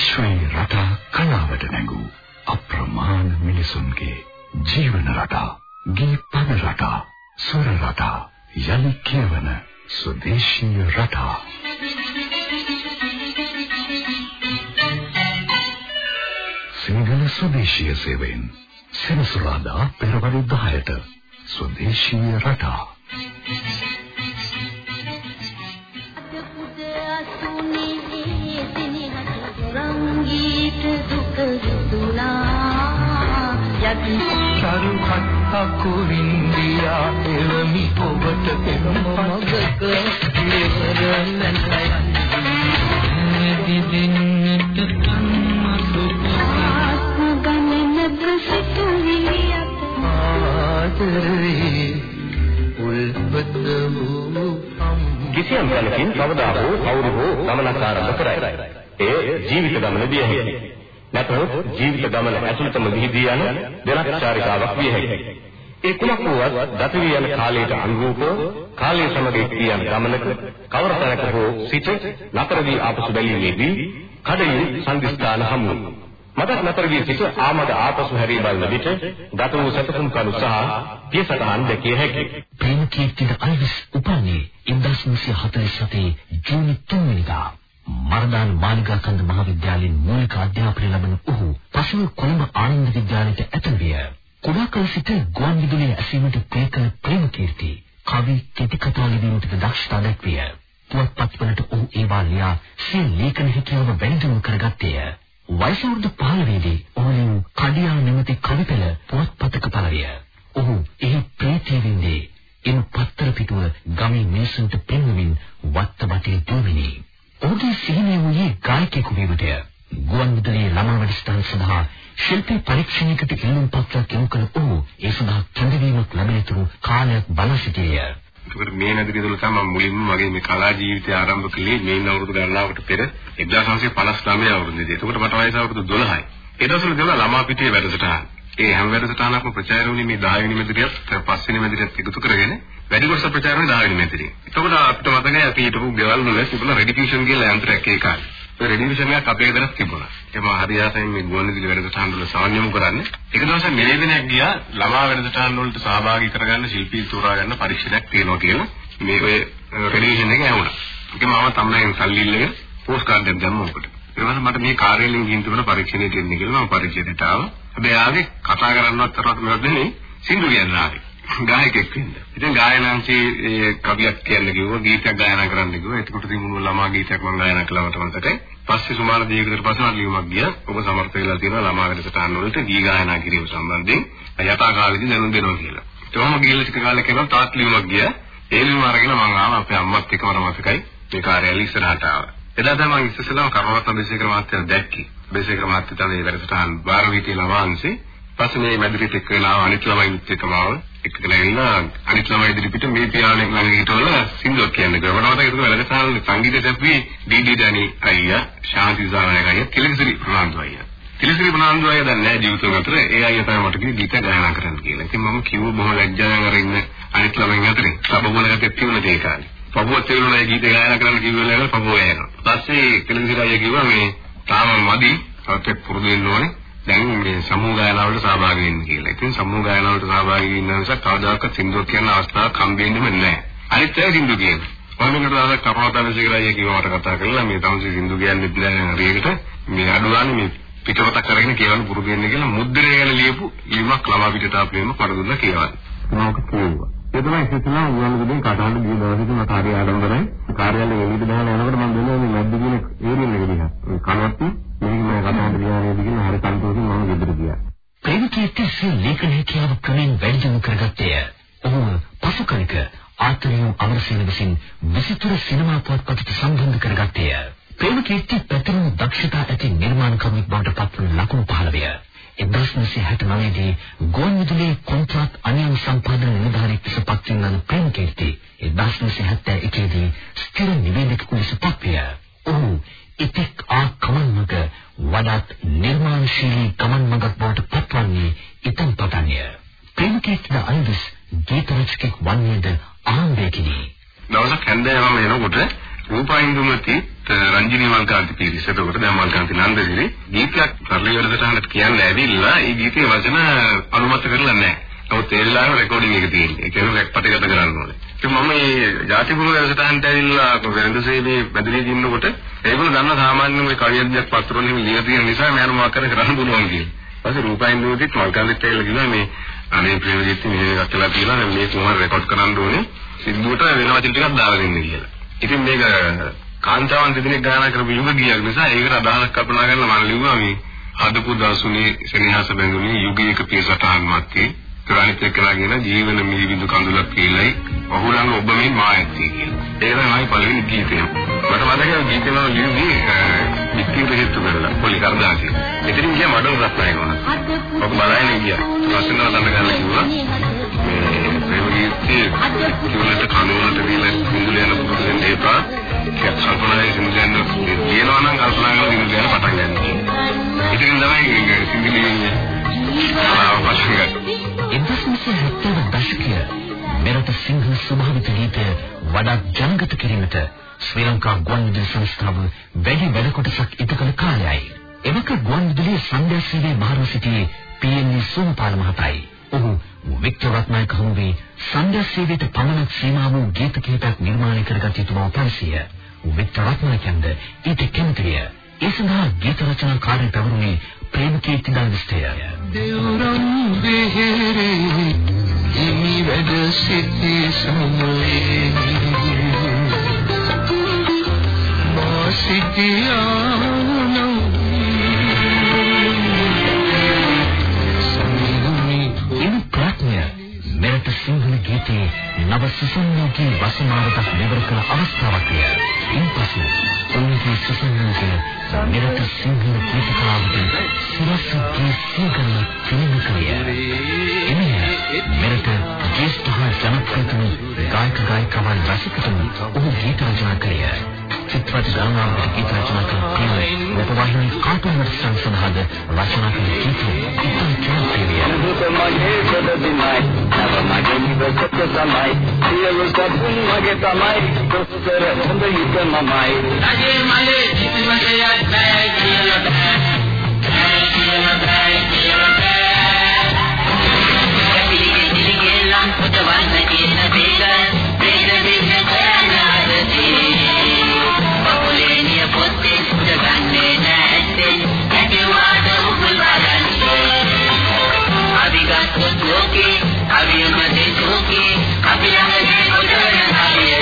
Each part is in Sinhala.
විශ්වයේ රටා කලාවට නැඟූ අප්‍රමාණ මිනිසුන්ගේ ජීවන රටා, ගී පද රටා, සුර රටා, යලි කියවන ස්වදේශීය රටා. සිංහල ස්වදේශීය සේවයෙන් සෙනසුරාදා පෙරවරු 10ට ස්වදේශීය රටා චරුකත් අකුරින්දියා එවමි ඔබට පෙර මගක ඉවර නැතයන් දිදින්නට සම්මතු ආත්ම ගණනක සිටුවියත් ආදරේ උල්පත වූ කිසියම් කලකින් කවදා හෝ කවුරු හෝ ගමනක් ආරම්භ කරයි. එය ජීවිත ගමන දිය හැකියි. නැතහොත් ජීවිත ගමන ඇතුළතම විහිදී යන දෙලක් චාරිකාවක් විය හැකියි. ඒ කුමක් වුවත් ගත වී යන කාලයට අනුරූපව කාලය සමග එක්වී යන ගමනක කවර තැනක හෝ සිට නතර වී ආපසු බැලීමේදී කඩින් සංදිස්ථාන හමු මට නතර වී සිට ආමද ආපසු හැරී බලන විට ගත වූ සතකුම් කණු සහ පියසටහන් දැකිය හැකියි. ප්‍රේමකීර්තිද අල්විස් උපන්නේ 1947 ජූනි 3 වෙනිදා මරදාන මාලිගාකන්ද මහාවිද්‍යාලයෙන් මූලික අධ්‍යාපනය ලබන ඔහු පසුව කොළඹ ආනන්ද විද්‍යාලයට ඇතුල් විය. කුඩා කල සිට ගුවන් විදුලියේ ඇසීමට ප්‍රිය කළ ප්‍රේමකීර්ති කවි කෙටි කතා ලිවීමට දක්ෂතා දැක්විය. පුවත්පත්වලට ඔහු ඒවා ලියා සිය ලේඛන හැකියාව වැඩිදියුණු කරගත්තේය. වයස අවුරුදු 15 දී ඔහු කඩියා නැමැති කවිපෙළ පුවත්පතක පළවිය. ඔහු එහි ප්‍රීතිය වින්දේ. එන් පත්තර පිටුව ගමේ මිනිසුන්ට පෙන්වමින් වත්ත වටේ දුවමිනි. ඔහුගේ සිහිනය වූයේ ගායකයෙකු වීමටය. ගුවන් විදුලියේ ළමා වැඩසටහන් සඳහා ශිල්පී පරීක්ෂණයකට ඉල්ලුම් පත්‍රයක් යොමු කළ ඔහු ඒ සඳහා කැඳවීමක් ලැබෙන තුරු කාලයක් බලා සිටියේය. ඒකට මේ නදිරිය තුළ තමයි මුලින්ම මගේ මේ කලා ජීවිතය ආරම්භ කළේ මේ අවුරුදු ගණනාවකට පෙර 1959 අවුරුද්දේ. ඒකට මට වයස අවුරුදු 12යි. ඒ දවස්වල ගෙවලා ළමා පිටියේ වැඩසටහන්. ඒ හැම වැඩසටහනක්ම ප්‍රචාර වුණේ මේ 10 වෙනි මෙදිරියත් පස්වෙනි මෙදිරියත් එකතු කරගෙන වැඩි කොටස ප්‍රචාර වුණේ 10 වෙනි මෙදිරියේ. එතකොට අපිට මතකයි අපි හිටපු ගෙවල් වල තිබුණ රෙඩිෆියුෂන් කියලා යන්ත්‍රයක් ඒ කාලේ. ඒ රෙඩිෆියුෂන් එකක් අපේ ගෙදරත් තිබුණා. ඒක මම හරියටම මේ ගුවන්විදුලි වැඩසටහන් වල සාමාන්‍යම කරන්නේ. එක දවසක් නිවේදනයක් ගියා ළමා වැඩසටහන් වලට සහභාගී කරගන්න ශිල්පී තෝරා ගන්න පරීක්ෂණයක් තියෙනවා කියලා. මේ ඔය රෙඩිෆියුෂන් එක ඇහුණා. ඒක මම තමයි සල්ලි ඉල්ලගෙන පෝස්ට් කාඩ් එකක් දැම්මා ඔකට. ඊට පස්සේ මට මේ කාර්යාලයෙන් ගිහින් තිබුණ පරීක්ෂණයට එන්න කියලා මම පරීක්ෂණයට ආවා. හැබැයි ආවේ කතා කරන්නවත් තරවත් මෙවත් නෙමෙයි සින්දු කියන්න ආවේ. ගායකයෙක් වෙන්න. ඉතින් ගායනාංශී ඒ කවියක් කියන්න කිව්වා, ගීතයක් ගායනා කරන්න කිව්වා. එතකොට තිබුණු ළමා ගීතයක් මම ගායනා කළා මට මතකයි. පස්සේ සුමාන දීර්ඝතර පස්සේ මට ලියුමක් ගියා. ඔබ සමර්ථ වෙලා තියෙනවා ළමා වැඩසටහන් වලට ගී ගායනා කිරීම සම්බන්ධයෙන් යථා කාලෙදි දැනුම් දෙනවා කියලා. ඒවම ගිහලා ටික කාලයක් යනවා තාත් ලියුමක් ගියා. ඒ ලියුම අරගෙන මම ආවා අපේ අම්මත් එක්ක මට මතකයි. මේ කාර්යාලය ඉස්සරහට ආවා. එදා තමයි මම ඉස්සෙල්ලාම කර්මවත් බේසේකර මහත්තයා දැක්කේ. බේසේකර මහත්තයා තමයි වැඩසටහන් බාර වීතිය ළමාංශේ. පස්සේ මේ මැදිරියට එක්ක වෙලා අනිත් ළමයිත් එක්කම ආවා. එක්කගෙන ඇවිල්ලා අනිත් ළමයි ඉදිරි පිට මේ පියාණන් ළඟ හිටවල සින්දුවක් කියන්නේ. ගමනවට ඒක වැඩසටහන සංගීත දැපුවේ ඩී.ඩී. ඩැනි අයියා, ශාන්ති සානායක අයියා, තිලකසිරි ප්‍රනාන්දු අයියා. තිලකසිරි ප්‍රනාන්දු අයියා දැන් නැහැ ජීවිතේ අතර. ඒ අයියා තමයි මට කිව්වේ ගීත ගායනා කරන්න කියලා. ඉතින් මම කිව්ව බොහොම ලැජ්ජාවෙන් අර ඉන්න අනිත් ළමයින් අතරේ. සබබෝලකට තියුණ දේ කාලේ. පපුව තේරුණා ගීත ගායනා කරන්න කිව්වල පපුව යනවා. පස්සේ තිලකසිරි අයියා කිව්වා මේ තාම මදි. තවත් පුරුදු වෙන්න ඕනේ. දැන් මේ සමූහ ගායනාවලට සහභාගී වෙන්න කියලා. ඉතින් සමූහ ගායනාවලට සහභාගී වෙන්න නිසා කවදාකවත් සින්දුවක් කියන අවස්ථාවක් හම්බෙන්නෙම නැහැ. අනිත් අය සින්දු කියනවා. මම මේකට දාලා කපවතනසිකරයි කියවට කතා කරලා මේ තමයි සින්දු කියන්නේ නැහැ හරියට. මේ අඩුවානේ මේ පිටපතක් කරගෙන කියවන්න පුරුදු වෙන්න කියලා මුද්‍රණය ගැන ලියපු ලියුමක් ළමා පිටට අපේම පරදුන්න කියවන්න. මොකක් කියුවා. ඒ තමයි ඉස්සෙල්ලා උයන් විදිහේ කතාවල ගිය දවසේදී මම කාර්ය ආරම්භ කරයි. කාර්යාලයේ එළියට දාලා යනකොට මම දෙනවා මේ මැද්ද කියන ඒරියල් එක දිහා. ඒ කනවත් මේක මම කතාවට ගියානේද කියලා හරි සන්තෝෂෙන් මම ගෙදර ගියා. ප්‍රේමකීර්ති ලේඛන හැකියාව ක්‍රමෙන් වැඩි දියුණු කරගත්තේ. ඔහු පසු කලක ආත්මිය අමරසේන විසින් විසිතුරු සිනමා පුවත්පතට සම්බන්ධ කරගත්තේ. ප්‍රේමකීර්ති පැතිරුණු දක්ෂතා ඇති නිර්මාණකරුවෙක් බවට පත්වන ලකුණු 15. 1969 දී ගෝන් විදුලියේ කොන්ත්‍රාත් අනියම් සම්පාදන නිලධාරියෙක් ලෙස පත් වන ප්‍රේමකීර්ති 1971 දී ස්ථිර නිවේදකයෙකු ලෙස පත්විය. ඔහු ඉතික් ආ කමන්මග වඩාත් නිර්මාණශීලී කමන්මගක් බවට පත්වන්නේ ඉතින් පටන්ය. ප්‍රේමකීර්තිද අල්විස් ගීත රචකෙක් වන්නේද ආම්බේකිනි. දවසක් හැන්දෑවම එනකොට රූපයින්දුමති රංජිනී මල්කාන්ති පිරිස. එතකොට දැන් මල්කාන්ති නන්දසිරි ගීතයක් කරලි වැඩසටහනට කියන්න ඇවිල්ලා ඒ ගීතයේ වචන අනුමත කරලා නැහැ. නමුත් ඒ වෙලාවේ රෙකෝඩින් එක තියෙන්නේ. ඒ කියන්නේ රෙක් පටගත කරන්න ඕනේ. ඉතින් මම මේ ජාතිපුර වැඩසටහනට ඇවිල්ලා වෙරඳසේදී බැදලී දිනනකොට ඒගොල්ලෝ දන්න සාමාන්‍ය මේ කවියක් පත්‍රවල එහෙම ලියලා තියෙන නිසා මම මොකක් කරේ කරන්න පුළුවන් කියලා. ඊපස්සේ රූපයින්දුමතිත් මල්කාන්තිත් ඇවිල්ලා කිව්වා මේ අනේ ප්‍රේමජිත් මෙහෙ ගත්තලා කියලා මේ කොහොමද රෙකෝඩ් කරන්න ඕනේ. සිද්ධුවට වෙන වචන ටිකක් දාලා දෙන්න කියලා. ඉතින් මේක කාන්තාවන් දෙදෙනෙක් ගාන කරපු යුග ගියක් නිසා ඒකට අදහසක් කල්පනා කරලා මම ලිව්වා මේ හදපු දසුනේ සෙනෙහස බැඳුනේ යුගයක පියසටහන් මැත්තේ කරණිත එක්කලාගෙන ජීවන මිලි බිඳු කඳුලක් කියලායි ඔහු ළඟ ඔබ මේ මා ඇත්තේ කියලා. ඒක තමයි පළවෙනි ගීතය. මට මතකයි ගීතේ මම ලියුවේ පිටින් හේතු කරලා පොලි කරදාසි. එතනින් ගියා මඩල රත්නායක වුණා. ඔබ බලන්නේ ගියා. නම තන්න ගන්න කිව්වා. මේ ගීතේ කිව්ලට කනුවලට දීලා සිංදුල යන පුරුදු වෙන්න එපා. ඒක කල්පනායේ යන කියනවා නම් කල්පනා කරලා සිංදුල යන පටන් ගන්න. ඉතින් තමයි ගන්න. 1970 දශකය මෙරට සිංහල ස්වභාවික ගීතය වඩාත් ජනගත කිරීමට ශ්‍රී ලංකා ගුවන්විදුලි සංස්ථාව වැඩි වැඩ කොටසක් ඉටු කළ කාලයයි. එවක ගුවන්විදුලියේ සංඝයා සේවයේ මහරව සිටියේ පී.එන්.ඒ. සෝමපාල මහතායි. ඔහු වික්ටර් රත්නායක හමුවේ සංඝයා සේවයට පමණක් සීමා වූ ගීත කිහිපයක් නිර්මාණය කරගත් යුතු බව පැවසිය. වික්ටර් රත්නායකන්ද ඊට කැමතිය. ඒ සඳහා ගීත රචනා කාර්ය පැවරුනේ ප්‍රේමකීර්ති දල්විස්තය. දෙවුරන් බෙහෙරේ හිමි වැඩ සිටි සමයේ මා මෙරට සිංහල ගීතයේ නව සුසංයෝගී වසමාවතක් නිවර කළ අවස්ථාවක්ය. ඉන්පසු ඔවුන්ගේ සුසංයෝගය මෙරට සිංහල ගීත කලාවට සිරසුගේ සීගල පිළිමකලිය. එමෙය මෙරට ජේෂ්ඨ හා ජනප්‍රියතම ගායක ගායිකවන් රසිකතුන් ඔහු ගීත රචනා කළේ. චිත්‍රපට ගානාවට ගීත රචනා කළ ප්‍රිය රූපවාහිනී කාටුන් වැඩසටහන් සඳහාද රචනා කළ ගීත ඉතා ජනප්‍රියය. මගේ සදදිනයි නව මගේ නිවසක තමයි සියලු සතුන් මගේ තමයි දොස්තර හොඳ හිත මමයි රජේ මලේ කිසිවකයක් නැහැ කියලා බෑ බෑ කියලා බෑ කියලා බෑ පිළිගෙ පිළිගෙ ලම් පුතවන්න කියන බේද අවිගත් ලෝකේ අවියමදේ ලෝකේ අපි ළඟදී කොටන හරිය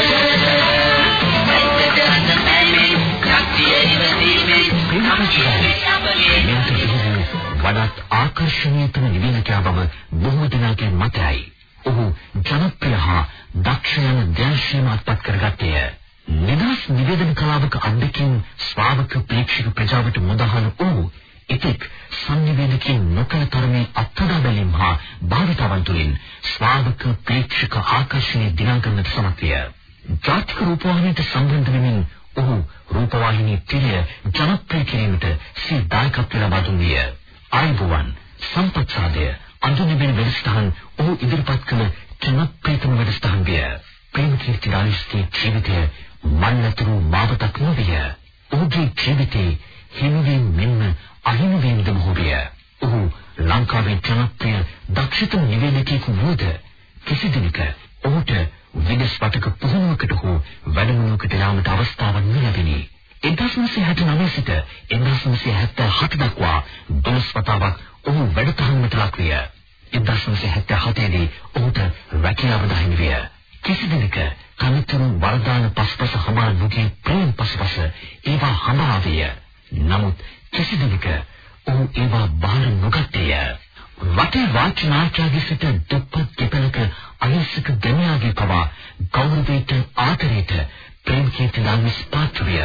ඇත්තට අත පැමේ ශක්තිය ඉවසීමේ මෙරට පිළිවූ වඩාත් ආකර්ෂණීයතම නිවේදකයා බව බොහෝ දෙනාගේ මතයයි. ඔහු ජනප්‍රිය හා දක්ෂ යන දැල්ශීම අත්පත් කරගත්තේය. නිදහස් නිවේදන කලාවක අධ්‍යක්ෂින් ශ්‍රාවක ප්‍රේක්ෂක ප්‍රජාවට මුදහන වූ ඉතික් සංනිවේදකයන් නොකල තරමේ අත්දැක බැලීම් හා භාවිතාවන් තුළින් ශ්‍රාවක ප්‍රේක්ෂක ආකර්ෂණය දිනාගන්නට සමත් විය. ජාතික රූපවාහිනියට සම්බන්ධ වෙමින් ඔහු රූපවාහිනී තිරය ජනප්‍රිය කිරීමට සී දායකත්ව ලබා දුන්නිය. ආයුබෝවන් සම්පත්සාදය අඳුනිබෙන වැඩසටහන් ඔහු ඉදිරිපත් කළ ජනප්‍රියතම වැඩසටහන් විය. ප්‍රේමකීර්ති රාජ්‍යයේ ජීවිතය මන්නතුරු මාවතක් නොවිය. ඔහුගේ ජීවිතේ හිමිවීම මෙන්ම අහිමිවීමද මොහොවිය. ඔහු ලංකාවේ ජනප්‍රිය දක්ෂතම නිවේදකයෙකු වුවද කිසි දිනක ඔහුට විදේශ රටක පුහුණුවකට හෝ වැඩමුළුවකට යාමට අවස්ථාවක් නොලැබිනි. 1969 සිට 1977 දක්වා දොළොස් වතාවක් ඔහු වැඩතහනකට ලක් විය. 1977 දී ඔහුට රැකියාව දහිමි විය. කිසි දිනක කමිතුරු වර්ධාන පස්පස හමාර මුගේ ප්‍රේම පස්පස ඒවා හඹා විය. නමුත් කිසි දිනක ඔහු ඒවා බාර නොගත්තේය. වටේ වාචනාචාර්ය සිට දුප්පත් දෙපළක අහිංසක ගණයාගේ පවා ගෞරවයට ආදරයට ප්‍රේම කීර්ති නාමස් පාත්‍රය.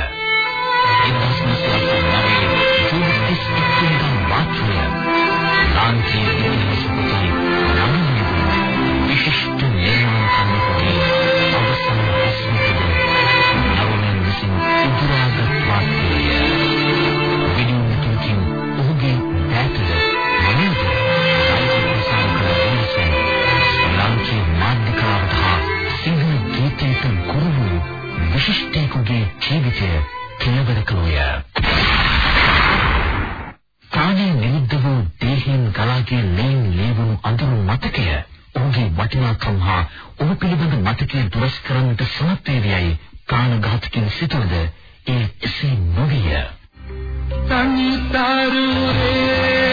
විශිෂ්ට ලාංකී මාධ්‍යකාරට හා සිංහල ගීතයට ගුරු වූ විශිෂ්ටයෙකුගේ කෙලවර කළෝය. ප්‍රාණී නිරුද්ධ වූ දේහයෙන් ගලාගේ ලේන් ලේවුණු අඳුරු මතකය ඔහුගේ වටිනාකම් හා ඔහු පිළිබඳ මතකය දුරස් කරන්නට සමත් වේවියයි ප්‍රාණඝාතකින් සිටවද ඒ එසේ නොවිය. ඔහුගේ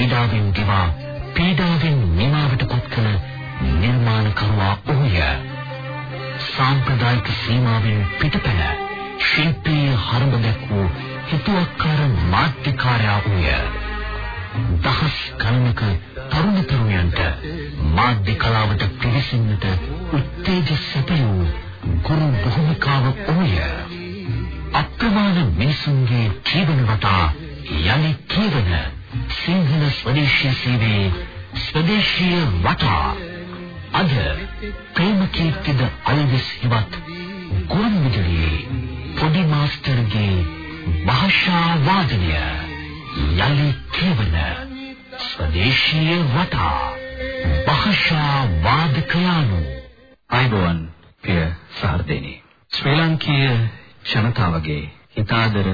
විඩාවෙන් දිවා පීඩාවෙන් නිමාවට පත් කළ නිර්මාණකරුවා ඔහුය. සාම්ප්‍රදායික සීමාවෙන් පිටපැන ශිල්පීය හරඹ දැක්වූ හිතුවක්කාර මාධ්‍යකාරයා වූය. දහස් ගණනක තරුණ තරුණියන්ට මාධ්‍ය කලාවට පිවිසෙන්නට උත්තේජ සැපයූ ගුරු භූමිකාව වූය. අප්‍රමාණ මිනිසුන්ගේ ජීවන රටා යලි කියවන සිංහල ස්වදේශීය සේවයේ ස්වදේශීය රටා අද ප්‍රේමකීර්තිද අල්විස් හිවත් ගුවන් විදුලියේ පොඩි මාස්ටර්ගේ භාෂා වාදනය යලි කියවන ස්වදේශීය රටා භාෂා වාදකයානු. අයිබෝවන් පිය සහෘදේනි ශ්‍රී ලාංකීය ජනතාවගේ හිතාදර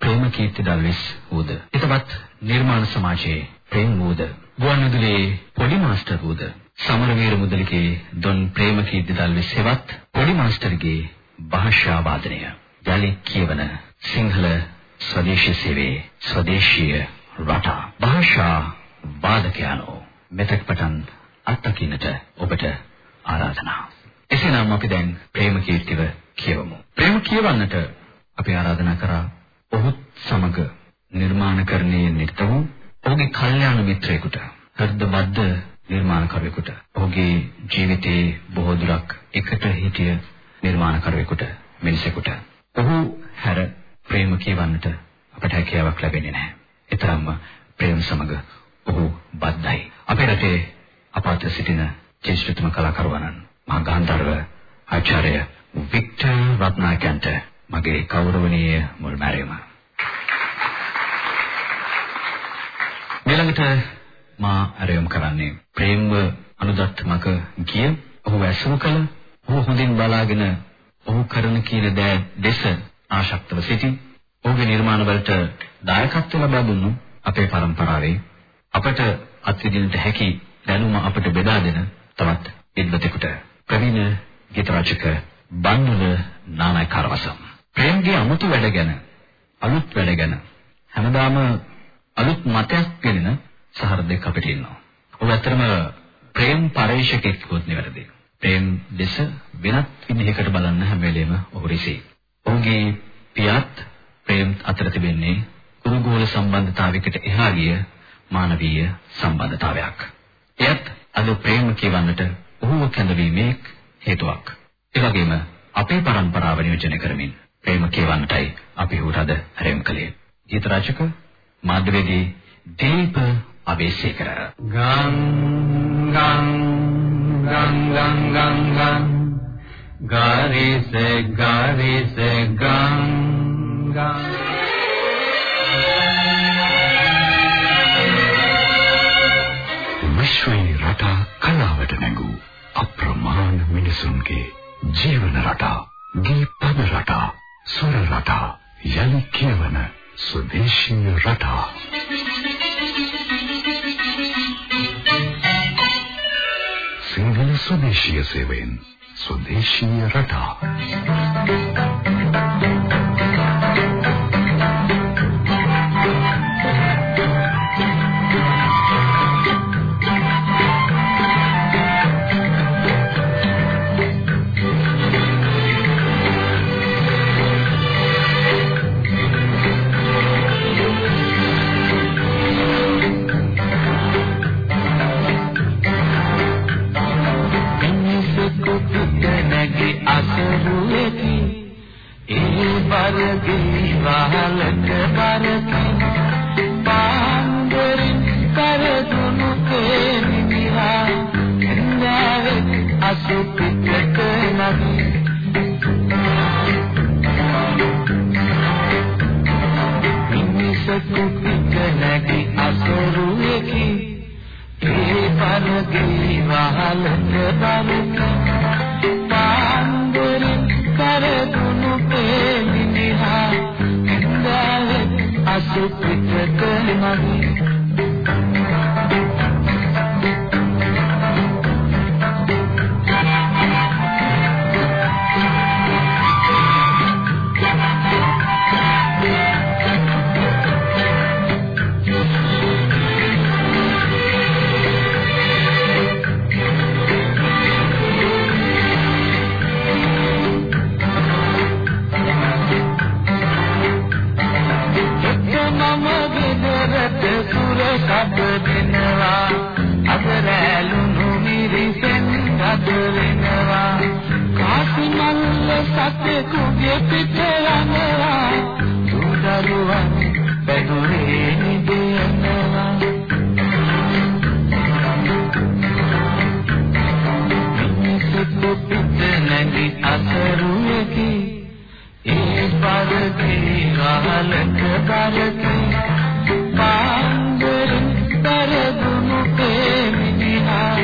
ප්‍රේමකීර්ති දල්විස් වූද. හිතවත් නිර්මාණ සමාජයේ ප්‍රේම වූද? ගුවන්විදුලියේ පොඩි මාස්ටර් වූද? සමරවීර මුදලිගේ දොන් ප්‍රේමකීර්ති දල්විස් හෙවත් පොඩි මාස්ටර්ගේ භාෂා වාදනය. යලි කියවන සිංහල ස්වදේශීය සේවයේ ස්වදේශීය රටා. භාෂා වාදකයන්ෝ. මෙතෙක් පටන් අත්දකින්නට ඔබට ආරාධනා. එසේනම් අපි දැන් ප්‍රේම කීර්තිව කියවමු. ප්‍රේම කියවන්නට අපි ආරාධනා කරා ඔහුත් සමග නිර්මාණකරණයේ නිරත වූ ඔහුගේ කල්යාණ මිත්‍රයෙකුට හෘදබද්ධ නිර්මාණකරුවෙකුට ඔහුගේ ජීවිතයේ බොහෝ දුරක් එකට හිටිය නිර්මාණකරුවෙකුට මිනිසෙකුට ඔහු හැර ප්‍රේම කියවන්නට අපට හැකියාවක් ලැබෙන්නේ නැහැ. ඒතරම්ම ප්‍රේම සමග ඔහු බද්ධයි. අපේ රටේ අපාත සිටින ජේෂ්ඨතම කලාකරුවන්න් මහා ගාන්ධර්ව ආචාර්ය වික්ටර් රත්නායකන්ට මගේ ගෞරවනීය මුල්මැරීම. ඊළඟට මා ආරයම් කරන්නේ ප්‍රේමව අනුදත් මක ගිය ඔහු ඇසුරු කළ ඔහු හොඳින් බලාගෙන ඔහු කරන කියන දෑ දෙස ආශක්තව සිටි ඔහුගේ නිර්මාණ වලට දායකත්ව ලබා දුන්නු අපේ પરම්පරාවේ අපට අත්විඳින්නට හැකි දැනුම අපට බෙදා දෙන තවත් විද්වතෙකුට ප්‍රවීණ ගීත රචක බන්නුල නානායකාරවසම්. ප්‍රේම්ගේ අමුතු වැඩ ගැන අලුත් වැඩ ගැන හැමදාම අලුත් මතයක් ගෙනන සහෘදෙක් අපිට ඉන්නවා. ඔබ ඇත්තටම ප්‍රේම් පරේක්ෂකෙක් කිව්වොත් නෙවෙයි. ප්‍රේම් දෙස වෙනත් විදිහකට බලන්න හැම වෙලේම ඔහු රිසී. ඔහුගේ පියාත් ප්‍රේම් අතර තිබෙන්නේ කුරුගෝල සම්බන්ධතාවයකට එහා ගිය මානවීය සම්බන්ධතාවයක්. එයත් අද ප්‍රේම කියවන්නට ඔහුව කැඳවීමේ හේතුවක්. ඒ වගේම අපේ પરම්පරාව නියෝජනය කරමින් ප්‍රේම කියවන්නටයි අපි උහුට අද හැරෙමු කලේ. ගීත රචක මාධ්‍යවේදී දීප අබේසේකර. ගං ගං ගං ගං ගං ගං ගාරිසේ ගාරිසේ ගං ගං විශ්වයේ රටා කලාවට නැගූ අප්‍රමාණ මිනිසුන්ගේ ජීවන රටා, ගී පද රටා, සුර රටා, යලි කියවන ස්වදේශීය රටා. සිංහල ස්වදේශීය සේවයෙන් ස්වදේශීය රටා. බරදී වහලක බරකින් පාන්දරින් කරදුණු කේනිහා එන්දාවේ අසුපිතක නදී මිනිසකු පිට නැගි අසරුවකි. ඒ පරදී වහලක බරකින් පාන්දරින් කරදුණු කේනිහා එන්දාවේ අසුපිතක නදී සතෙකුගේ පිට යනවා සුදරුවන් පැදුරේ නිදෙනවා මිනිසෙකු පිට නැගි අසරුවකි ඒ පරදී රහලක කරකි පාන්දරින් පෙරදුණු පේමිනිහා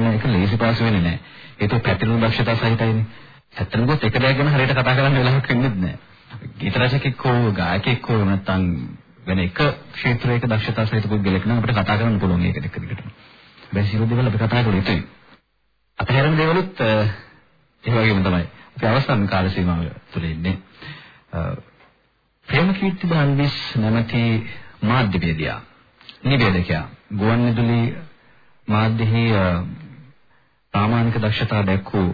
එන්දැවේ අසුපිටක නැගි දක්ෂතා සහිතයිනේ. ඇත්තටම ගොත් එක දෙයක් ගැන හරියට කතා කරන්න වෙලාවක් වෙන්නේ නැහැ. ගීත රචකෙක් හෝ ගායකයෙක් හෝ නැත්නම් වෙන එක ක්ෂේත්‍රයක දක්ෂතා සහිත පුද්ගලෙක් නම් අපිට කතා කරන්න පුළුවන් ඒක දෙක දිගටම. බෑ සියලු දේවල් අපි කතා කරලා ඉතින්. අපහැරෙන දේවලුත් ඒ වගේම තමයි. අපි අවසන් කාල සීමාව තුළ ඉන්නේ. ප්‍රේමකීර්ති බාල්විස් නැමැති මාධ්‍යවේදියා නිවේදකයා ගුවන්විදුලි මාධ්‍යෙහි සාමානික දක්ෂතා දැක්වූ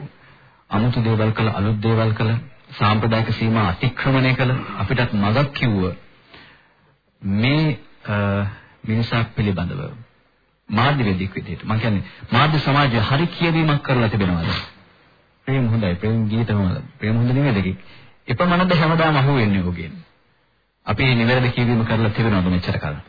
අමුතු දේවල් කළ අලුත් දේවල් කළ සාම්ප්‍රදායික සීමා අතික්‍රමණය කළ අපිටත් මගක් කිව්ව මේ මිනිසක් පිළිබඳව මාධ්‍ය වේදික විදිහට. මම කියන්නේ මාධ්‍ය සමාජය හරි කියවීමක් කරලා තිබෙනවාද? ප්‍රේම හොඳයි. ප්‍රේම ගීත හොඳයි ප්‍රේම හොඳ නෙවෙයිද එපමණද හැමදාම අහුවෙන්නේ ඔගෙන් අපි නිවැරදි කියවීම කරලා තිබෙනවද මෙච්චර කාලෙ?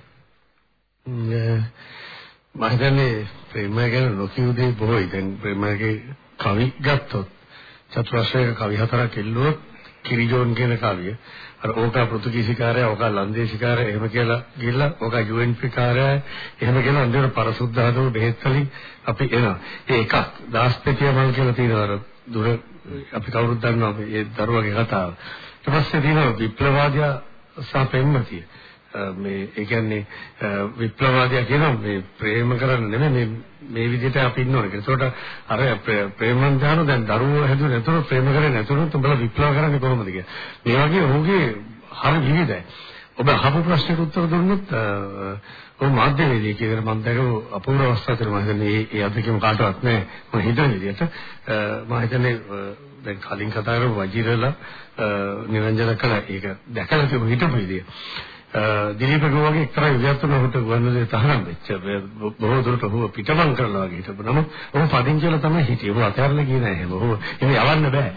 මම හිතන්නේ ප්‍රේමය ගැන නොකියු දේ බොහෝයි. දැන් ප්‍රේමයේ කවි ගත්තොත් චතුරාශ්‍රයක කවි හතරක් එල්ලුවොත් කිරිජෝන් කියන කවිය. අර ඕකා පෘතුගීසිකාරය ඕකා ලන්දේසිකාරය එහෙම කියලා ගිහිල්ලා ඕකා UNP කාර්යය එහෙම කියලා අන්තිමට පරසුද්ධ හදව බෙහෙත් වලින් අපි එනවා. ඒ එකක් දාස්පතිය මල් කියලා තියෙනවා අර දුර අපි කවුරුත් දන්නවා මේ දරුවගේ කතාව. ඊට පස්සේ තියෙනවා විප්ලවාදියා සහ පෙම්වතිය. මේ ඒ කියන්නේ විප්ලවවාදියා කියනවා මේ ප්‍රේම කරන්න නෙමෙයි මේ මේ විදිහට අපි ඉන්න ඕනේ කියලා. ඒකට අර ප්‍රේමන්තාන දැන් දරුවෝ හැදුවේ නැතුව ප්‍රේම කරේ නැතුව උඹලා විප්ලව කරන්නේ කොහොමද කියලා. මේ වගේ ඔහුගේ හරි විවිධයි. ඔබ අහපු ප්‍රශ්නෙට උත්තර දුන්නොත් ඔව් මාධ්‍යවේදී කියන මම දැකපු අපූර්ව අවස්ථාවක් මම හිතන්නේ ඒ අධ්‍යක්ෂකම කාටවත් නෑ මම හිතන විදිහට මම හිතන්නේ දැන් කලින් කතා කරපු වජිරලා නිරංජන කළ ඒක දැකලා තිබු හිටපු විදිය දිලීප ගෝවගේ එක්තරා විද්‍යාත්මකට ගුවන්විදුලිය තහනම් වෙච්ච බොහෝ දුරට ඔහු පිටමං කරනවා වගේ හිටපු නම ඔහු පදිංචි වෙලා තමයි හිටියේ ඔහු අතහැරලා ගියේ නෑ එහෙම ඔහු එහෙම යවන්න බෑ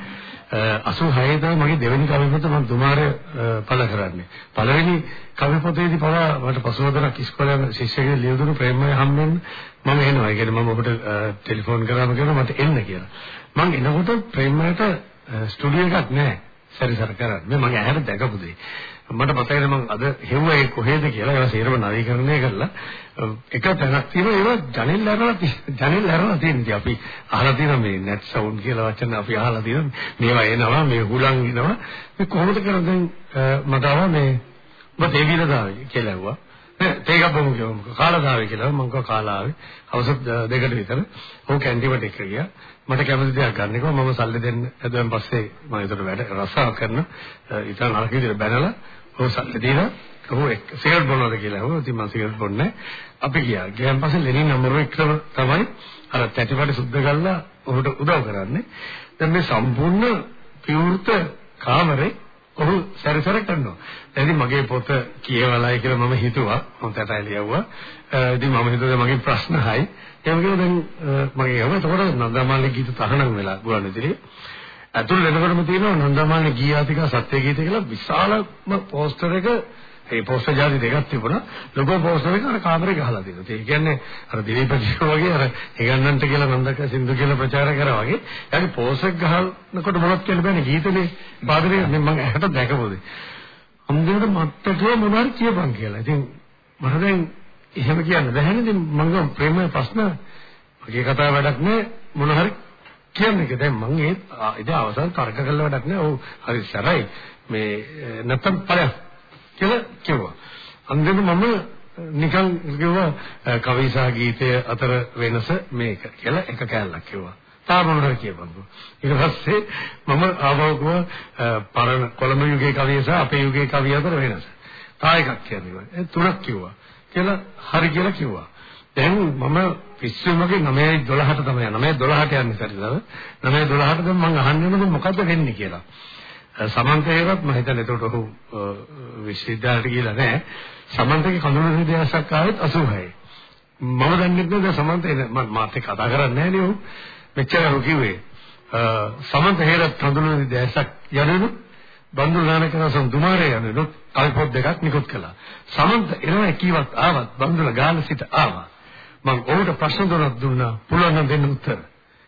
86 තමයි මගේ දෙවෙනි කවි පොත මම තුමාරය පළ කරන්නේ. පළවෙනි කවි පොතේදී පවා මට පසුවදනක් ඉස්කෝලේ යන ශිෂ්‍යයෙක් ලියදුණු ප්‍රේමය හම්බෙන්න මම එනවා. ඒ කියන්නේ මම ඔබට ටෙලිෆෝන් කරාම කියනවා මට එන්න කියලා. මම එනකොට ප්‍රේමයට ස්ටුඩියෝ එකක් නැහැ. සැරිසර කරන්නේ. මම ඇහැට දැකපු දෙයක්. මට මතකයි මම අද හෙව්වේ කොහෙද කියලා ඒවා සේරම නවීකරණය කරලා එක තැනක් තියෙනවා ඒවා ජනෙල් ඇරලා ජනෙල් ඇරලා තියෙනවා අපි අහලා තියෙනවා මේ net sound කියලා වචන අපි අහලා තියෙනවා. මේවා එනවා මේ හුලං එනවා. මේ කොහොමද කරන්නේ? මට ආවා මේ ඔබ දෙවිල දාවේ කියලා ඇහුවා. තේක බොමු කියමු කාලා දාවේ කියලා මම කිව්වා කාලා ආවේ හවස දෙකට විතර. ඔහු කැන්ටිවට එක ගියා. මට කැමති දෙයක් ගන්නකෝ මම සල්ලි දෙන්න හැදුවන් පස්සේ මම ඒකට වැඩ රස්සාව කරන ඉතින් අර විදිහට බැනලා ඔහු සල්ලි දීලා ඔහු සිගරට් බොනවද කියලා අහුවා. ඉතින් මම සිගරට් බොන්නේ අපි ගියා. ගියන් පස්සේ ලෙනින් නම්බර එක්කම තමයි අර තැටිපඩ සුද්ධ කරලා ඔහුට උදව් කරන්නේ. දැන් මේ සම්පූර්ණ විවෘත කාමරේ ඔහු සැරසර කරනවා. එදින් මගේ පොත කියවලායි කියලා මම හිතුවා. මම තටයි ලියවුවා. ඉතින් මම හිතුවා මගේ ප්‍රශ්න හයි. එහෙම කියලා දැන් මගේ යව එතකොට නන්දමාලි ගීත තහනම් වෙලා ගුවන් විදුලියේ. ඇතුළ වෙනකොටම තියෙනවා නන්දමාලි ගීයාතිකා සත්‍ය ගීත කියලා විශාලම පෝස්ටර් එක ඒ පෝස්ටර් ජාති දෙකක් තිබුණා. ලොකෝ පෝස්ටර් එක අර කාමරේ ගහලා තියෙනවා. ඒ කියන්නේ අර දිලීප ජීව වගේ අර හිගන්නන්ට කියලා නන්දක සින්දු කියලා ප්‍රචාර කරා වගේ. එයාගේ පෝස්ටර් ගහනකොට මොනවද කියන්න බෑනේ ගීතනේ පාදරේ මම ඇහැට දැකපොදේ. අන්තිමට මත්තටෝ මොනවාරි කියපන් කියලා. ඉතින් මට දැන් එහෙම කියන්න බැහැනේ. ඉතින් මම ප්‍රේමයේ ප්‍රශ්න මගේ කතාව වැඩක් නෑ මොන හරි කියන්නේ දැන් මම ඒ ඉතින් අවසන් තර්ක කළ වැඩක් නෑ. ඔව් හරි සරයි. මේ නැත්තම් ඵලයක් කියලා කිව්වා. අන්තිමට මම නිකන් කිව්වා කවිසා ගීතය අතර වෙනස මේක කියලා එක කෑල්ලක් කිව්වා. තා මොනවද කියපන්කෝ. ඊට පස්සේ මම ආවෝකව පරණ කොළඹ යුගයේ කවිය සහ අපේ යුගයේ කවිය අතර වෙනස. තා එකක් කියන්නේ. ඒ තුනක් කිව්වා. කියලා හරි කියලා කිව්වා. දැන් මම පිස්සුමගේ 9 12ට තමයි 9 12ට යන්නේ සරිදව 9 12ට දැන් මම අහන්නේ මොකද්ද වෙන්නේ කියලා. සමන්තේවත් මම හිතන්නේ ඒකට ඔහු විශ්වවිද්‍යාලයට ගිහලා නැහැ. සමන්තගේ කඳුළු නිදහසක් ආවෙත් 86යි මම දන්නේ නැහැ සමන්තේ මම මාත් එක්ක කතා කරන්නේ නැහැ නේ ඔහු. මෙච්චර ඔහු කිව්වේ. සමන්ත හේරත් කඳුළු නිදහසක් යනුනු බන්දුල නානකරසම් දුමාරේ යනුනු කල්පොත් දෙකක් නිකුත් කළා. සමන්ත එනවා කීවත් ආවත් බන්දුල ගාන සිට ආවා. මම ඔහුට ප්‍රශ්න තුනක් දුන්නා. පුළුවන් නම් දෙන්න උත්තර.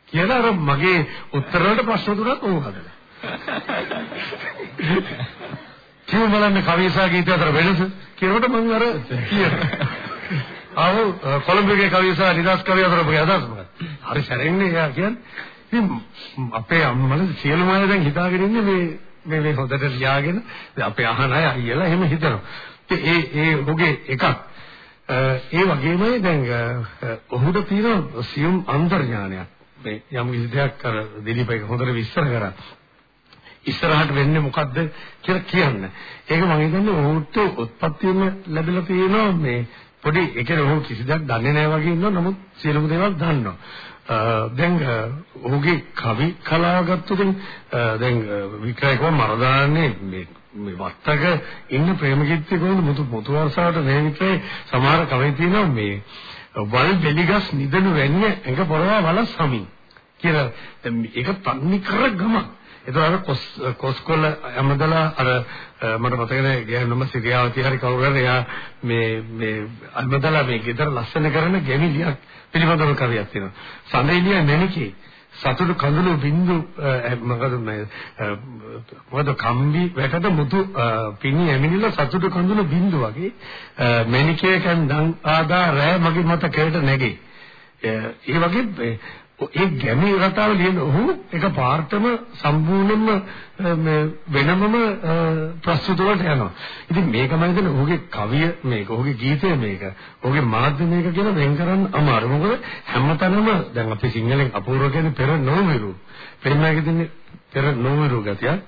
කියලා අර මගේ උත්තර වලට ප්‍රශ්න තුනක් ඔහු හදලා. කිව්ව බලන්න කවිසා ගීත අතර වෙනස? කියනකොට මම අර කියනවා. ආව කොළඹගේ කවිසා නිදාස් කවිය අතර ඔබගේ අදහස් මොකක්ද? හරි සැරෙන්නේ යා කියන්නේ. අපේ අම්මලා සියලුම අය දැන් හිතාගෙන ඉන්නේ මේ මේ මේ හොඳට ලියාගෙන අපේ අහන අය අයියලා එහෙම හිතනවා. ඒ ඒ ඔහුගේ එකක් ඒ වගේමයි දැන් ඔහුට තියෙන සියුම් අන්තර්ඥානයක් මේ යම් කිසි දෙයක් අර දිලීපේක හොඳට විස්තර කරා ඉස්සරහට වෙන්නේ මොකද්ද කියලා කියන්න. ඒක මම හිතන්නේ ඔහුට උත්පත්තියම ලැබිලා තියෙනවා මේ පොඩි ඒ කියන්නේ ඔහු කිසි දෙයක් දන්නේ නැහැ වගේ ඉන්නවා නමුත් සියලුම දේවල් දන්නවා. දැන් ඔහුගේ කවි කලාව ගත්තොත් දැන් වික්‍රයකව මරදාන්නේ මේ මේ වත්තක ඉන්න ප්‍රේමකීර්ති කොහොමද මුතු මුතු වර්ෂාවට මේ විතරේ සමහර කවි තියෙනවා මේ වල් බෙලිගස් නිදනු වැන්නේ ඇඟ පොරවා වල සමින් කියලා. දැන් ඒක තන්නේ කර ගමක් ඒතකොට කොස් කොස්කොල හැමදලා අර මට මතක නැහැ ගෑනුම සිරියාවති හරි කවුරු හරි එයා මේ මේ හැමදලා මේ ගෙදර ලස්සන කරන ගෙවිලියක් පිළිබඳව කවියක් තියෙනවා. සඳෙලිය මෙනිකේ සතුටු කඳුළු බින්දු මොකද මේ මොකද කම්බි වැටට මුතු පිණි ඇමිනිලා සතුටු කඳුළු බින්දු වගේ මෙනිකේ කන් දන් ආදා රෑ මගේ මතකයට නැගේ. ඒ වගේ ඒ ගැමී රටාව ලියන ඔහු එක පාර්ටම සම්පූර්ණයෙන්ම මේ වෙනමම ප්‍රස්තුත වලට යනවා. ඉතින් මේක මම හිතන්නේ ඔහුගේ කවිය මේක, ඔහුගේ ගීතය මේක, ඔහුගේ මාධ්‍ය මේක කියලා වෙන් කරන්න අමාරු. මොකද හැමතැනම දැන් අපි සිංහලෙන් අපූර්ව කියන්නේ පෙර නොවිරු. පෙරමගේ තියෙන පෙර නොවිරු ගතිය.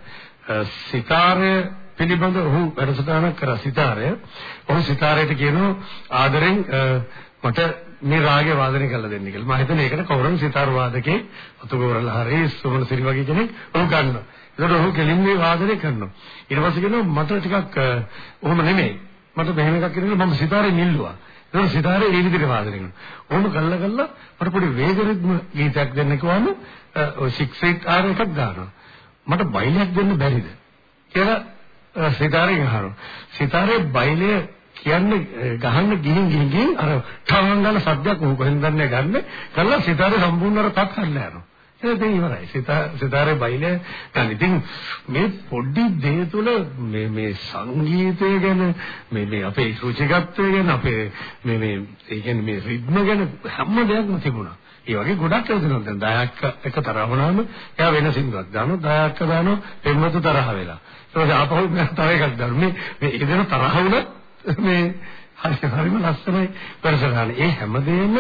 සිතාරය පිළිබඳ ඔහු වැඩසටහනක් කරා සිතාරය. ඔහු සිතාරයට කියනවා ආදරෙන් මට මේ රාගය වාදනය කරලා දෙන්න කියලා. මම හිතන්නේ ඒකට කවුරුන් සිතාර වාදකේ අතුගෝරලා හරි සුමන සිරි වගේ කෙනෙක් ඔහු ගන්නවා. ඒකට ඔහු කෙලින් මේ වාදනය කරනවා. ඊට පස්සේ කියනවා මට ටිකක් ඔහොම නෙමෙයි. මට මෙහෙම එකක් කියනවා මම සිතාරේ නිල්ලුවා. ඒක සිතාරේ ඒ විදිහට වාදනය කරනවා. ඔහොම කළා කළා මට පොඩි වේග රිද්ම ගීතයක් දෙන්න කිව්වම ඔය 6 8 R එකක් ගන්නවා. මට බයිලයක් දෙන්න බැරිද? කියලා සිතාරේ ගහනවා. සිතාරේ බයිලේ කියන්නේ ගහන්න ගිහින් ගිහින් ගිහින් අර ඨාංගල සද්දයක් උහු කොහෙන්ද දන්නේ ගන්න? කළා සිතාරේ සම්පූර්ණ අර පත් කරලා යනවා. ඒක දැන් ඉවරයි. සිතා සිතාරේ බයිලේ දැන් ඉතින් මේ පොඩි දේ තුල මේ මේ සංගීතය ගැන මේ මේ අපේ රුචිකත්වය ගැන අපේ මේ මේ ඒ කියන්නේ මේ රිද්ම ගැන හැම දෙයක්ම තිබුණා. ඒ වගේ ගොඩක් යොදනවා දැන් දයාක්ක එක තරහ වුණාම එයා වෙන සින්දුවක් දානවා. දයාක්ක දානවා පෙම්වතු තරහ වෙලා. ඊට පස්සේ ආපහු තව එකක් දානවා. මේ මේ ඉදෙන තරහ වුණා මේ හරි හරිම ලස්සනයි පරිසරහන. ඒ හැමදේම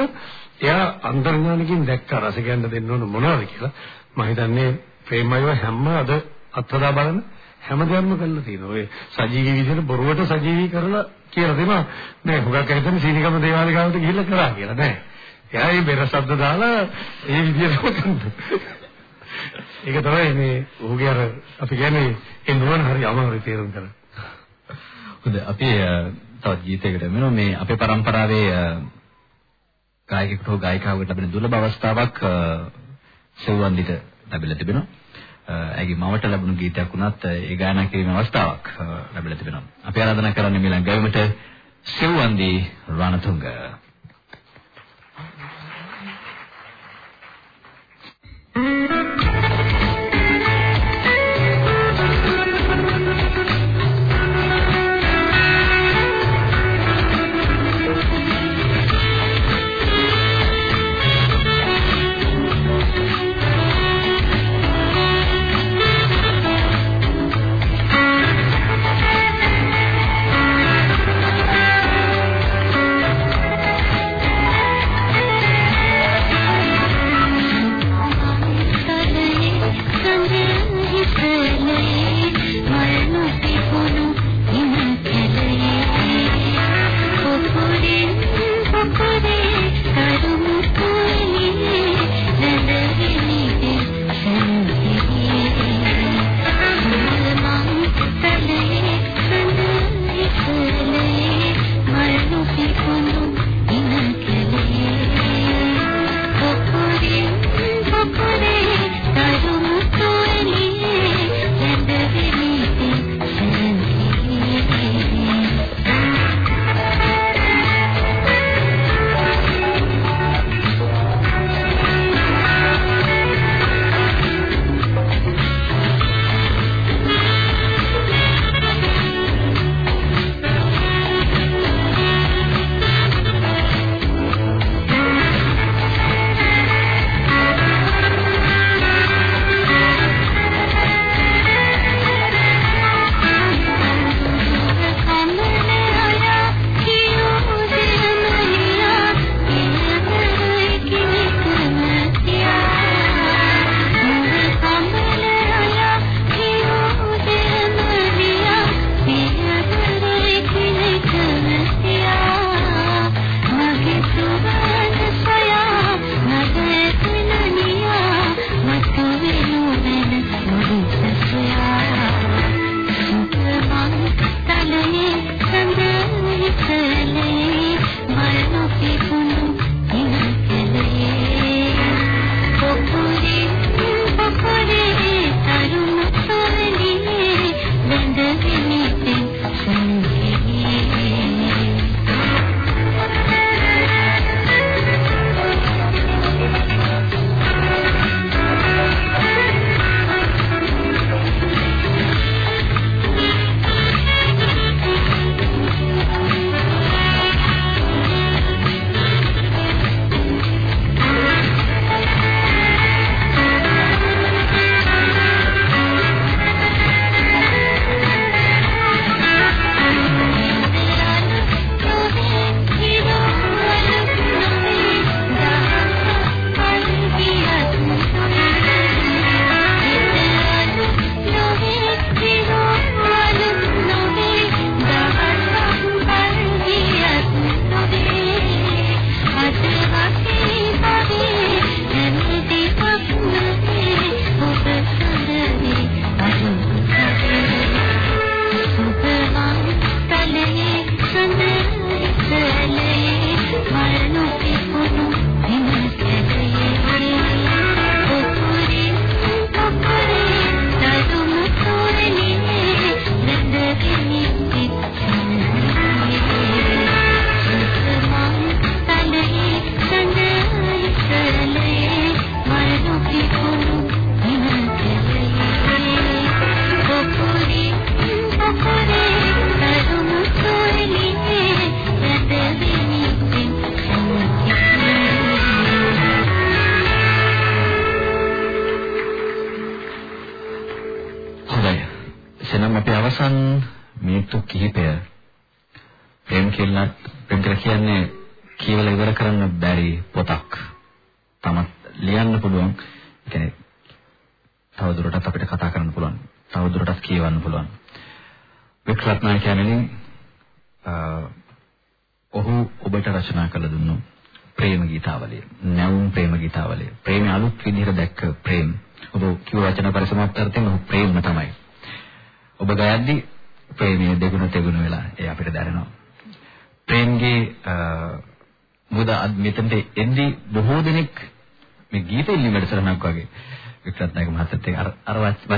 එයා අන්තර්ඥානකින් දැක්ක රස ගන්න දෙන්න ඕන මොනවද කියලා මම හිතන්නේ ප්‍රේමයව හැම අද අත්දැක බලන හැමදේම කරලා තියෙනවා. ඔය සජීවී විදිහට බොරුවට සජීවී කරලා කියලා දෙනවා. නෑ හුඟක් හිතන්නේ සීනිකම දේවාලිකාවට ගිහිල්ලා කරා කියලා නෑ. එයා මේ බෙර ශබ්ද දාලා ඒ විදිහටම කරනවා. ඒක තමයි මේ ඔහුගේ අර අපි කියන්නේ ඒ නුවණ හරි අමාරු තේරුම් ගන්න. හොඳ අපි තවත් ගීතයකට යනවා මේ අපේ પરම්පරාවේ ගායකයෙකුට හෝ ගායිකාවකට ලැබෙන දුර්ලභ අවස්ථාවක් සෙව්වන්දිට ලැබිලා තිබෙනවා. ඇගේ මවට ලැබුණු ගීතයක් වුණත් ඒ ගායනා කිරීමේ අවස්ථාවක් ලැබිලා තිබෙනවා. අපි ආරාධනා කරන්නේ මේ ළඟ ගැවීමට සෙව්වන්දි රණතුංග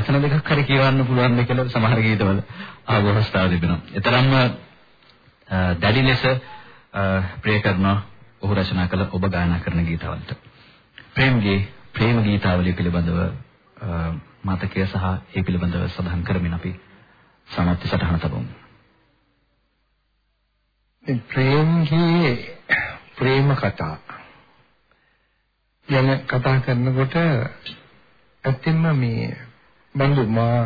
වචන දෙකක් හරි කියවන්න පුළුවන් ද කියලා සමහර ගීතවල ආවස්ථාව තිබෙනවා. ඒතරම්ම දැඩි ලෙස ප්‍රේ කරන ඔහු රචනා කළ ඔබ ගායනා කරන ගීතවලට. ප්‍රේම්ගේ ප්‍රේම ගීතාවලිය පිළිබඳව මතකය සහ ඒ පිළිබඳව සඳහන් කරමින් අපි සමත්ති සටහන තබමු. මේ ප්‍රේම්ගේ ප්‍රේම කතා යන කතා කරනකොට ඇත්තෙන්ම මේ බඳු මා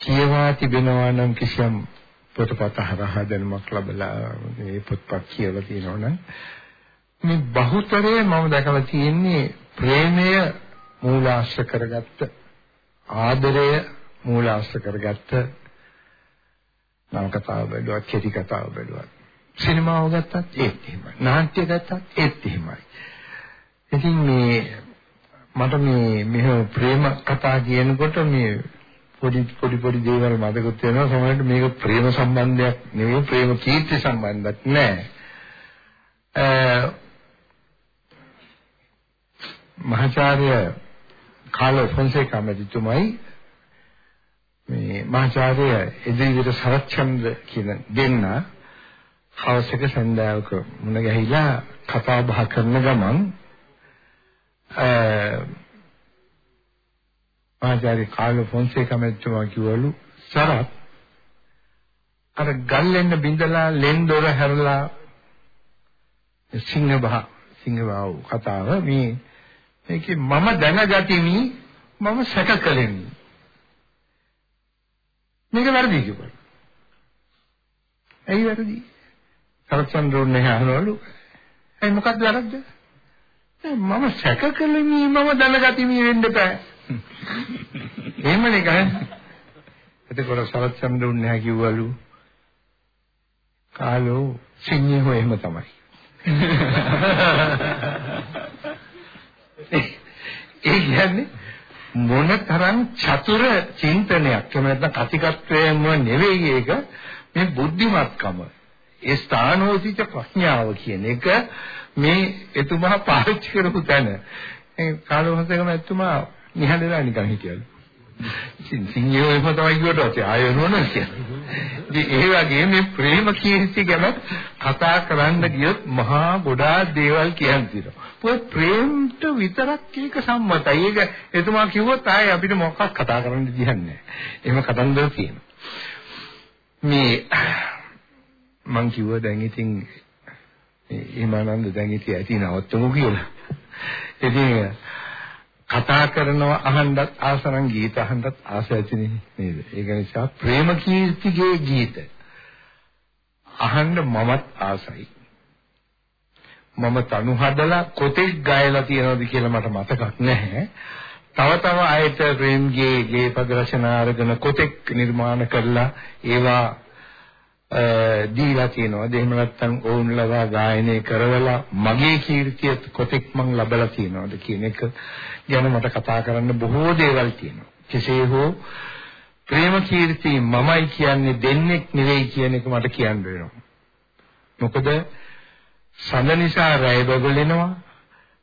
කියවා තිබෙනවා නම් කිසියම් පොතපත හරහා දැනුමක් ලැබලා මේ පොත්පත් කියලා තියෙනවනම් මේ බහුතරය මම දැකලා තියෙන්නේ ප්‍රේමය මූලාශ්‍ර කරගත්ත ආදරය මූලාශ්‍ර කරගත්ත නවකතාව බැලුවත් කෙටි කතාව බැලුවත්. සිනමාව ගත්තත් ඒත් එහෙමයි. නාට්‍ය ගත්තත් ඒත් එහෙමයි. ඉතින් මේ මට මේ මෙහෙම ප්‍රේම කතා කියනකොට මේ පොඩි පොඩි පොඩි දේවල් මතකත් වෙනවා. සමහරවිට මේක ප්‍රේම සම්බන්ධයක් නෙවෙයි ප්‍රේම කීර්ති සම්බන්ධයක් නෑ. මහාචාර්ය කාලෝ ෆොන්සේකා මැතිතුමයි මේ මහාචාර්ය එදිරිවිට සරච්චන්ද්‍ර කියන දෙන්න හවසක සන්දාවක මුණ ගැහිලා කතා බහ කරන ගමන් ආචාර්ය කාලෝ ෆොන්සේකා මැතිතුමා කිව්වලු සරත් අර ගල්ලෙන්න බින්දලා ලෙන් දොර හැරලා සිංහ බහ සිංහ බව කතාව මේ මේකේ මම දැනගතිමි මම සැක කළෙමි. මේක වැරදි කිව්වා. ඇයි වැරදි? සරච්චන්ද්‍රෝන්නේ අහනවලු. ඇයි මොකක්ද වැරද්ද? මම සැක කළෙමි මම දැනගතිමි වෙන්න බෑ. එහෙමනේ ගහන්නේ. එතකොට සරච්චන්ද්‍රෝන්නේ කිව්වලු. කාලෝ සිංහෝ එහෙම තමයි. ඒ කියන්නේ මොනතරම් චතුර චින්තනයක්. එහෙම නැත්නම් කතිකත්වයම නෙවෙයි ඒක. මේ බුද්ධිමත්කම. ඒ ස්ථානෝචිත ප්‍රඥාව කියන එක මේ එතුමා පාවිච්චි කරපු තැන ඒ කාලවංශකම එතුමා නිහඬලා නිකන් හිටියලු සිංහයෝ එහෙම තමයි කිව්වට ආයෙ නෝන කියන්නේ. ඉතින් ඒ වගේ මේ ප්‍රේම කීර්ති ගැන කතා කරන්න ගියොත් මහා ගොඩාක් දේවල් කියන්න තියෙනවා. පොත් ප්‍රේමට විතරක් ඒක සම්මතයි. ඒක එතුමා කිව්වොත් ආයෙ අපිට මොකක් කතා කරන්න දිහන්නේ. එහෙම කතන්දර තියෙනවා. මේ මං කිව්වා දැන් ඉතින් Eh, එහෙමනම් දැන් ඉතින් ඇති නවත්තමු කියලා. ඉතින් කතා කරනවා අහන්නත් ආසනම් ගීත අහන්නත් ආස ඇතිනේ නේද? ඒක නිසා ප්‍රේම කීර්තිගේ ගීත අහන්න මමත් ආසයි. මම තනු හදලා කොතෙක් ගයලා තියෙනවද කියලා මට මතකක් නැහැ. තව තව ආයත ප්‍රේම්ගේ ගේ පද රචනා අරගෙන කොතෙක් නිර්මාණ කරලා ඒවා දීලා තියෙනවද එහෙම නැත්නම් ඕන් ලවා ගායනය කරවලා මගේ කීර්තිය කොතෙක් මං ලබලා තියෙනවද කියන එක ගැන මට කතා කරන්න බොහෝ දේවල් තියෙනවා. කෙසේ හෝ ප්‍රේම කීර්ති මමයි කියන්නේ දෙන්නෙක් නෙවෙයි කියන එක මට කියන්න වෙනවා. මොකද සඳ නිසා රැය බබලෙනවා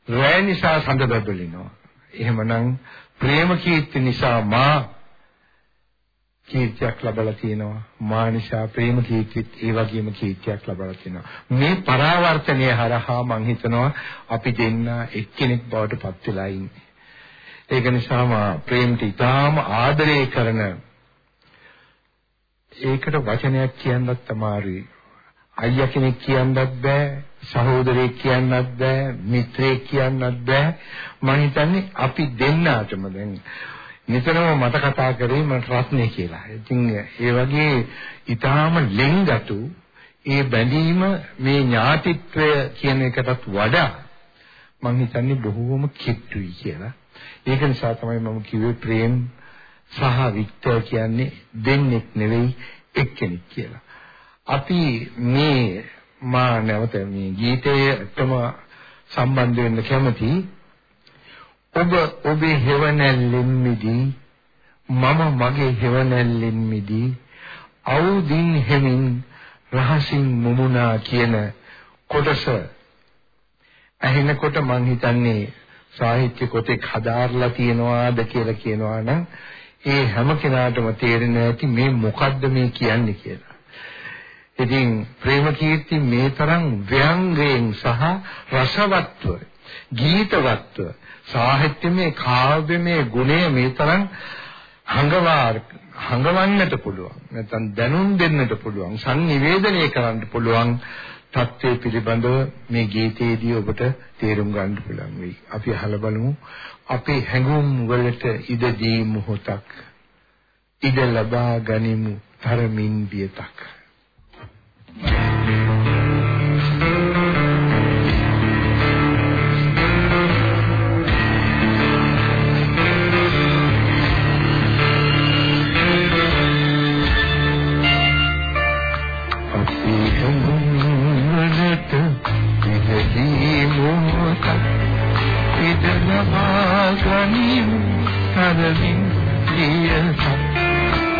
රැය නිසා සඳ බබලෙනවා. එහෙමනම් ප්‍රේම කීර්ති නිසා මා කීර්තියක් ලැබලා තියෙනවා. මානිෂා ප්‍රේම කීර්තිත් ඒ වගේම කීර්තියක් ලැබලා තියෙනවා. මේ පරාවර්තනය හරහා මම හිතනවා අපි දෙන්න එක්කෙනෙක් බවට පත් වෙලා ඉන්නේ. ඒක නිසා මා ප්‍රේමට ඉතාම ආදරය කරන ඒකට වචනයක් කියන්නත් අමාරුයි. අයියා කෙනෙක් කියන්නත් බෑ සහෝදරයෙක් කියන්නත් බෑ මිත්‍රයෙක් කියන්නත් බෑ. මම හිතන්නේ අපි දෙන්නාටම දැන් නිතරම මට කතා කරේ මට රත්නේ කියලා. ඉතින් ඒ වගේ ඊටාම ලෙන්ගතු ඒ බැඳීම මේ ඥාතිත්වය කියන එකටත් වඩා මම හිතන්නේ බොහෝම කිට්ටුයි කියලා. ඒක නිසා තමයි මම කිව්වේ ප්‍රේම් සහ වික්ටර් කියන්නේ දෙන්නෙක් නෙවෙයි එක්කෙනෙක් කියලා. අපි මේ මා නැවත මේ ගීතයටම සම්බන්ධ වෙන්න කැමති ඔබ ඔබේ හෙවණැල්ලෙන් මිදී මම මගේ හෙවණැල්ලෙන් මිදී අවුදින් හැමින් රහසින් මුමුණා කියන කොටස ඇහෙනකොට මං හිතන්නේ සාහිත්‍ය පොතේ හදාarලා තියනවාද කියලා කියනවා නම් ඒ හැම කෙනාටම තේරෙන ඇති මේ මොකද්ද මේ කියන්නේ කියලා. ඉතින් ප්‍රේමකීර්ති මේ තරම් ව්‍යංගයෙන් සහ රසවත්ව ගීතවත්ව සාහිත්‍යමය කාව්‍යමය ගුණය මේ තරම් හංගවා හංගවන්නට පුළුවන් නැත්නම් දැනුම් දෙන්නට පුළුවන් සංනිවේදනය කරන්න පුළුවන් தත්ත්වය පිළිබඳව මේ ගීතයේදී ඔබට තේරුම් ගන්න පුළුවන් වෙයි. අපි අහලා බලමු අපේ හැඟුම් වලට ඉඩ දී මොහොතක් ඉඩ ලබා ගනිමු තරමින් වියතක්. සරුහත් ලබා ගනිමු තරමින් දියස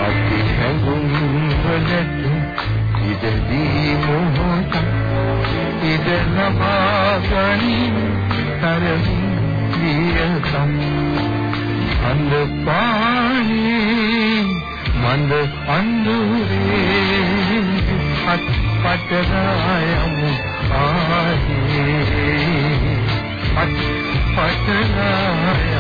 අපි හැඟුම් වලට ඉදදී මොහොත ඉද ලබා ගනිමු තරමින් දියස අන්ද පානේ මන්ද අඳුරේ අත්පත් රායම් ආහේ. පච පචනා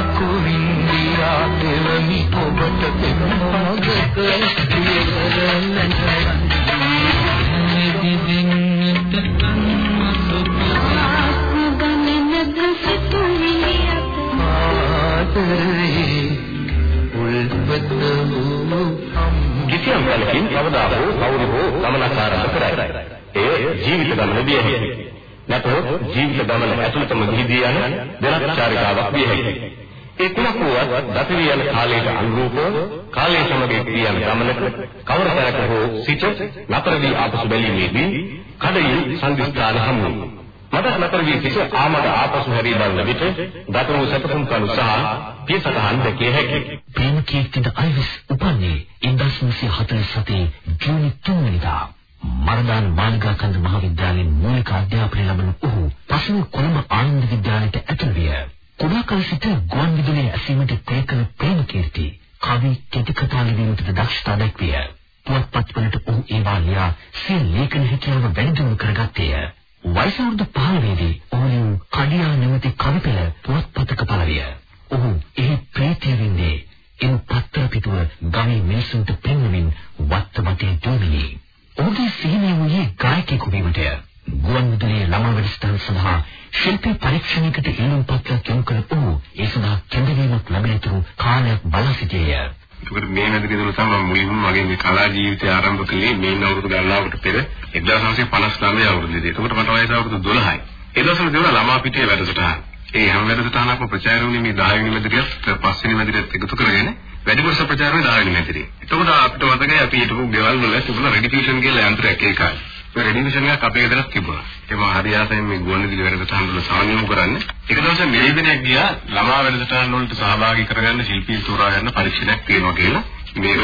අකුරින්දියා දෙවනි ඔබට පෙරමගක පියවරලන නිදිදින්නට කිසියම් කලකින් කවදා හෝ කවුරු හෝ ගමනක් ආරම්භ කරයි. ඒ ජීවිත ගමන විය හැකියි. නැතහොත් ජීවිත ගමන ඇතුළතම ගිහිදී යන දෙලක් චාරිකාවක් විය හැකියි. ඒ කුණක් වුවත් දතවි යන කාලයට අනුරූපව කාලය සමග ක්‍රියාන ගමනක කවර තැනක හෝ සිට නතර වී ආපසු බැලීමේදී කඩින් සංදිස්ථාන හමු වෙනවා. මට නතර වී සිට ආමද ආපසු හැරී බලන විට ගත වූ සැපසුම් කණු සහ පියසතහන් දැකිය හැකියි. ප්‍රේමකීර්තිද අයිවිස් උපන්නේ 1947 ජූනි 3 වෙනිදා මරදාන මාලිගා කන්ද මහාවිද්‍යාලයෙන් මූලික අධ්‍යාපනය ලබන ඔහු පසුව කොළඹ ආනන්ද විද්‍යාලයට ඇතුළු විය. කුඩා කල සිට ගුවන් විදුලියේ ඇසීමට ප්‍රේ කළ ප්‍රේමකීර්ති කවි කෙටි කතා ලිවීමට දක්ෂතා දැක්විය. පුවත්පත්වලට ඔහු ඒවා ලියා සිය ලේඛන හැකියාව වැඩිදියුණු කරගත්තේය. වයස අවුරුදු 15 දී ඔහු කඩියා නැමැති කවි පෙළ පුවත්පතක පළවිය. ඔහු එහි ප්‍රීතිය වින්දේ එන් පත්තර පිටුව ගමේ මිනිසුන්ට පෙන්වමින් වත්තමතේ දුවමිනි. ඔහුගේ සිහිනය වූයේ ගායකයෙකු වීමටය. ගුවන් විදුලියේ ළමා වැඩසටහන් සඳහා ශිල්පී පරීක්ෂණයකට ඉල්ලුම් පත්‍රයක් යොමු කළ ඔහු ඒ සඳහා කැඳවීමක් ලැබෙනතුරු කාලයක් බලා සිටියේය. ඒකට මේ නැතිකදල තමයි මුලින්ම මගේ මේ කලා ජීවිතය ආරම්භ කළේ මේ අවුරුදු ගණනාවකට පෙර 1959 අවුරුද්දේදී. ඒකට මට වයස අවුරුදු 12යි. ඒ දවස්වල දෙවන ළමා පිටියේ වැඩසටහන. ඒ හැම වැඩසටහනක්ම ප්‍රචාර වුණේ මේ 10 වෙනි මැදිරියත් පස්වෙනි මැදිරියත් එකතු කරගෙන වැඩි කොටස ප්‍රචාර වෙන්නේ 10 වෙනි මැදිරියේ. එතකොට අපිට මතකයි අපි හිටපු ගෙවල් වල තිබුණ රෙඩිෆියුෂන් කියලා යන්ත්‍රයක් ඒ කාලේ. ඒ රෙඩිෆියුෂන් එකක් අපේ ගෙදරත් තිබුණා. ඒම හරියාසයෙන් මේ ගුවන්විදුලි වැඩසටහන් වල සාමියුම් කරන්නේ. එක දවසක් නිවේදනයක් ගියා ළමා වැඩසටහන් වලට සහභාගී කරගන්න ශිල්පී තෝරා ගන්න පරීක්ෂණයක් තියෙනවා කියලා. මේ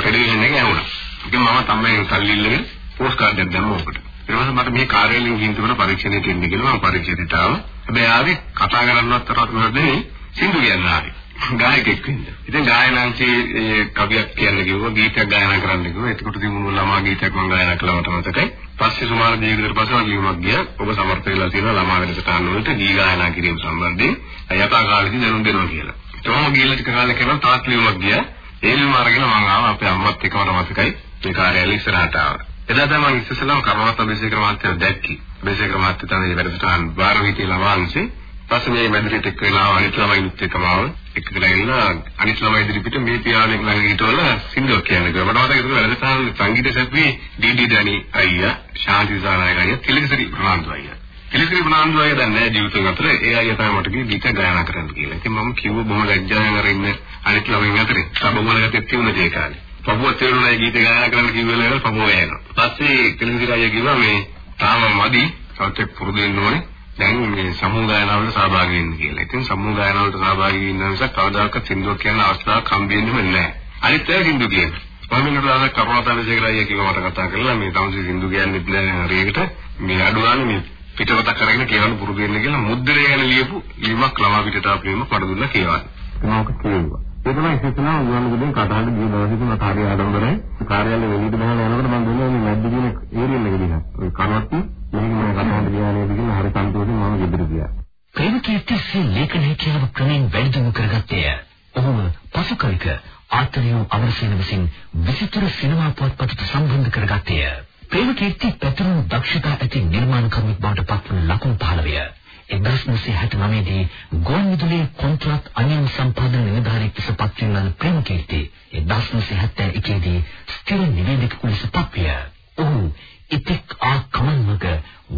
රෙඩිෆියුෂන් එක ඇහුණා. ඒකෙන් මම තමයි සල්ලි ඉල්ලගෙන පෝස්ට් කාඩ් එකක් දැම්මා ඔකට. ඊට පස්සේ මට මේ කාර්යාලයෙන් ගිහින් තිබුණ පරීක්ෂණයට එන්න කියලා මම පරීක්ෂණයට ආවා. හැබැයි ආවේ කතා කරන්නවත් තරවත් නෙවෙයි සින්දු කියන්න ආවේ. ගායකෙක් වෙන්න. ඉතින් ගායනාංශයේ කවියක් කියන්න කිව්වා ගීතයක් ගායනා කරන්න කිව්වා. එතකොට තිබුණු ළමා ගීතයක් මම ගායනා කළා මට මතකයි. පස්සේ සුමාන දීර්ඝතර පස්සේ මම ලියුමක් ගියා. ඔබ සමර්ථ වෙලා තියෙනවා ළමා වැඩසටහන් වලට ගී ගායනා කිරීම සම්බන්ධයෙන් යථා කාලෙදී දැනුම් දෙනවා කියලා. ඒකම ගිහලා ටික කාලයක් කරලා තාත් ලියුමක් ගියා. ඒ ලියුම අරගෙන මම ආවා අපේ අම්මත් එක්ක මට මතකයි. මේ කාර්යාලය ඉස්සරහට ආවා. එදා තමයි මම ඉස්සෙල්ලාම කර්මවත් අභිෂේක මහත්තයා දැක්කේ. අභිෂේක මහත්තයා තමයි වැඩසටහන් බාර හිටියේ ළමාංශේ. පස්සේ මේ මැදිරියට එක්ක වෙලා අනිත් ළමයිනුත් එක්කම ආවා. එක්කගෙන ඇවිල්ලා අනිත් ළමයි ඉදිරිපිට මේ පියාණන් ළඟ හිටවල සින්දුවක් කියන්න ගියා. මට මතකයි ඒක වැඩසටහන සංගීත සැපුවේ ඩී.ඩී. දනි අයියා, ශාන්ති සානායක අයියා, තිලකසිරි ප්‍රනාන්දු අයියා. තිලකසිරි ප්‍රනාන්දු අයියා දැන් නැහැ ජීවිතේ අතර. ඒ අයියා තමයි මට කිව්වේ ගීත ගායනා කරන්න කියලා. ඉතින් මම කිව්ව බොහොම ලැජ්ජාවෙන් අර ඉන්න අනිත් ළමයින් අතරේ. සබමුලකට තියුණා ඒ කාලේ. පපුව තේරුණා ඒ ගීත ගායනා කරන්න කිව්වල පපුව යනවා. පස්සේ තිලකසිරි අයියා කිව්වා මේ තාම මදි. සත්‍ය පුරුදු වෙන්න ඕනේ. දැන් මේ සමූහ ගායනාවලට සහභාගී වෙන්න කියලා. ඉතින් සමූහ ගායනාවලට සහභාගී වෙන්න නිසා කවදාකවත් සින්දුවක් කියන්න අවස්ථාවක් හම්බෙන්නේ නැහැ. අනිත් අය සින්දු කියනවා. මම නේද කරුණාතාවසේකරයි කියලා මට කතා කරලා මේ තමයි සින්දු කියන්නේ නැහැ හරියට. මේ අඩුවානේ මේ පිටවතක් කරගෙන කියවන්න පුරුදු වෙන්න කියලා මුද්‍රණය ගැන ලියපු ලියුමක් ළමා පිටට අපේම මට දුන්නා කියවන්න. මොනවද කියුවා. ඒ තමයි ඉස්සෙල්ලා උගන්න ගිහින් කතාන්න ගිය දවසේදී මම කාර්ය ආරම්භ කරේ. කාර්යාලේ වෙලිද බහලා යනකොට මම දුන්නා මේ මැද්ද කියන ඒරියල් එක දිහා. ඔය කනවත්ටි මේක මම කතාන්න ගියානේ කියන හරි සන්තෝෂෙන් මම ගෙදර ගියා. ප්‍රේමකීර්ති සිය ලේඛන හැකියාව ක්‍රමෙන් වැඩිදියුණු කරගත්තේය. ඔහු පසු කලක ආත්‍රියෝ අමරසේන විසින් විසිතුර සිනමා පුවත්පතට සම්බන්ධ කරගත්තේය. ප්‍රේමකීර්ති පැතුණු දක්ෂතා ඇති නිර්මාණකරුවෙක් බවට පත්වන ලකුණු 15ය. 1969 දී ගුවන් විදුලියේ කොන්ත්‍රාත් අනියම් සම්පාදන නිලධාරියෙක් ලෙස පත්වන ප්‍රේමකීර්ති 1971 දී ස්ථිර නිවේදකයෙකු ලෙස පත්විය. ඔහු ඉතික් ආ කමන්මග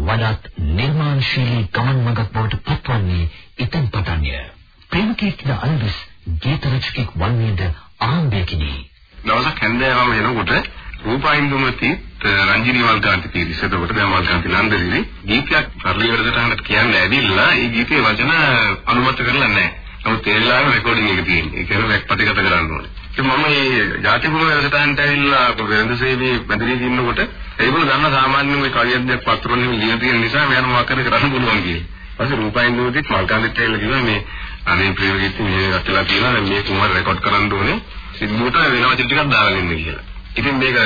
වඩාත් නිර්මාණශීලී කමන්මගක් බවට පත්වන්නේ ඉතින් පටන්ය. ප්‍රේමකීර්තිද අල්විස් ගීත රචකෙක් වන්නේද ආම්බේකිනි. දවසක් හැන්දෑවම එනකොට රූපයින්දුමති රංජිනී වල්කාන්ති පිරිස එතකොට දැන් වල්කාන්ති නන්දරිනි ගීතයක් පරිලිවරකට අහන්නට කියන්නේ ඇවිල්ලා ඒ ගීතේ වචන අනුමත කරලා නැහැ. නමුත් ඒ වෙලාවේ රෙකෝඩින් එක තියෙන්නේ. ඒ කියන්නේ රෙක් ප්‍රතිගත කරන්න ඕනේ. ඉතින් මම මේ ජාති භූම වැඩසටහනට ඇවිල්ලා වෙනද සේවයේ මැදිරියේ ඉන්නකොට ඒගොල්ලෝ දන්න සාමාන්‍යයෙන් ওই කවියක් පත්‍රවලින් ලියලා තියෙන නිසා මම යනවා කර කරන්න පුළුවන් කියලා. ඊපස්සේ රූපයින්දුමතිත් මල්කාන්තිත් ඇවිල්ලා කිව්වා මේ අනේ ප්‍රේමගීත මේ රටලා තියෙනවා දැන් මේක උඹ රෙකෝඩ් කරන්න ඕනේ. සිද්ධුවට වෙන වචන ටිකක් දාලා ඉන්න කියලා. ඉතින් මේක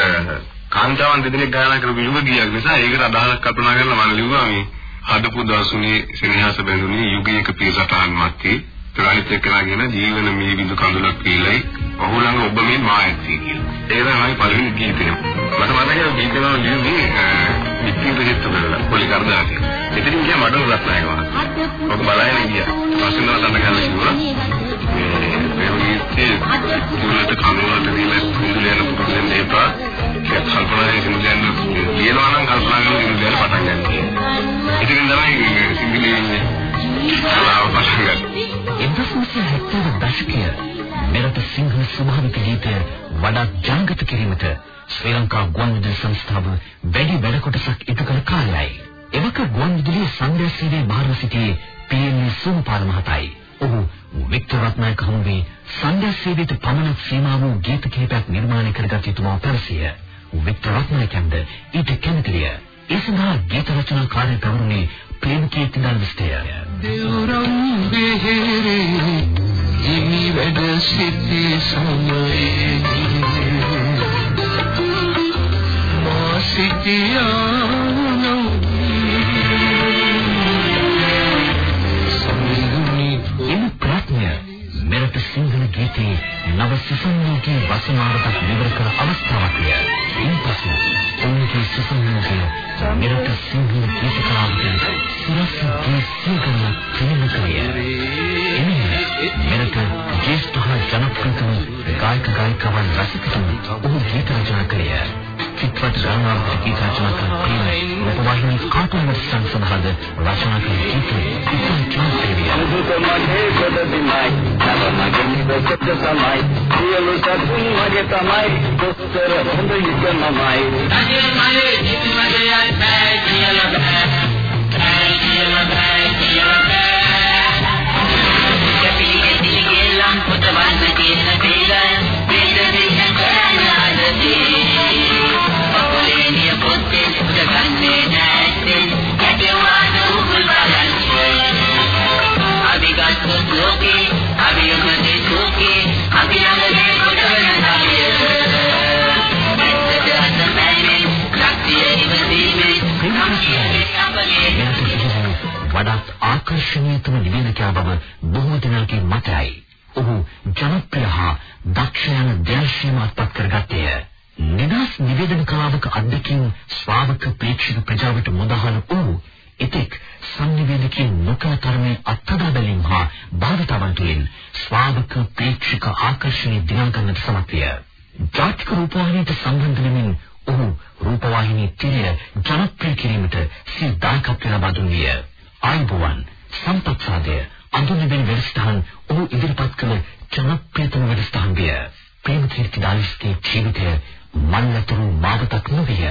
කාන්තාවන් දෙදෙනෙක් ගායනා කරපු යුග ගීයක් නිසා ඒකට අදහසක් කල්පනා කරලා මම ලිව්වා මේ හදපු දවසුනේ සෙනෙහස බැඳුනේ යුගයක පියසටහන් මැත්තේ ප්‍රාණිත එක්කලාගෙන ජීවන මේ බිඳු කඳුලක් පීලයි ඔහු ළඟ ඔබ මේ මායත්‍රි කියලා. ඒක තමයි පළවෙනි ගීතය. මට මතකයි ගීතේ නම ලියුනේ වික්කින් දෙහිත් කරලා පොලි කරදාගේ. ඉතින් ගියා මඩ උලක් නැහැ ඔක බලන්න ගියා. පස්සේ නම තන්න ගන්න කිව්වා. මේ ගීතේ දුරට කනුවලට දීලා කුඳුලන පුරුදෙන් දෙපා කල්පනා කරන ලියනවා නම් කල්පනා කරන ඉඳලා පටන් ගන්න. ඉතින් තමයි 1970 දශකය මෙරට සිංහල ස්වභාවික ගීතය වඩා ජනගත කිරීමට ශ්‍රී ලංකා ගුවන්විදුලි සංස්ථාව වැඩි වැඩ කොටසක් ඉටු කළ කාලයයි. එවක ගුවන්විදුලි සංදේශීවේ බාහිර සිටියේ පී.එන්. සෝමපාල මහතායි. ඔහු වික්ටර් රත්නායක හමුවේ සංදේශීවේට පමණක් සීමා වූ ගීත කිහිපයක් නිර්මාණය කරගත් යුතුම පැවසිය. වික්ටර් රත්නායකන්ද ඊට කැමතිය. ඒ සඳහා ගීත රචනා කාර්ය පැවරුනේ ප්‍රේමකීර්ති දල්විස්තය. දෙවරම් බෙහෙරේ හිමි වැඩ සිටි සමයේ මා සිටියා මෙරට සිංහල ගීතේ නව සුසංයෝගී වසනාවටත් නිවර කර අවස්ථාවක්ය. ඉන්පසු ඔවුන්ගේ සුසංයෝගය මෙරට සිංහල ගීත කලාවට සුරසගේ සිංහල ප්‍රේමකය. එමෙන්න මෙරට ජේෂ්ඨ ජනප්‍රියතම ගායක ගායිකවන් රසිකතුන් ඔහු ගීත රචනා කළේ. චිත්‍රපට ගායනා ගීත රචනා කළ ප්‍රේම රූපවාහිනී කාටුන් වර්ෂන් සඳහාද රචනා කළ ගීත ඉතින් චාන්සේවිය. මගේ ගොඩ බිමයි නව මගේ නිවසට සමයි සියලු සතුන් මගේ තමයි දොස්තර හොඳ යුග මමයි අනේ මලේ කිසිමදයක් බෑ කියලා බෑ බෑ කියලා බෑ කියලා බෑ කැපිලි දිලිගේ ලම් පොත වන්න කියන බේලා බේද දෙන්න කරනාදදී පොලේ වඩාත් ආකර්ෂණීයතම නිවේදකයා බව බොහෝ දෙනාගේ මතයයි. ඔහු ජනප්‍රිය හා දක්ෂ යන දේශීයමත් පත් කරගත්තේය. නිදාස් නිවේදන කලාවක අධ්‍යක්ෂින් ශ්‍රාවක ප්‍රේක්ෂක ප්‍රජාවට මුදහන ඔහු එතෙක් සංනිවේදකයන් නොකළ තරමේ අත්දැක බැලීම් හා භාවිතාවන් තුළින් ශ්‍රාවක ප්‍රේක්ෂක ආකර්ෂණය දිනාගන්නට සමත් විය. ජාතික රූපවාහිනියට සම්බන්ධ වෙමින් ඔහු රූපවාහිනී තිරය ජනප්‍රිය කිරීමට සිය දායකත්වය ලබා දුන්නිය. ආයුබෝවන් සම්පත්සාදය අඳුනගෙන වැඩසටහන් ඔහු ඉදිරිපත් කළ ජනප්‍රියතම වැඩසටහන් විය. ප්‍රේමකීර්ති දාලිස්ගේ ජීවිතය මන්නතුරු මාවතක් නොවිය.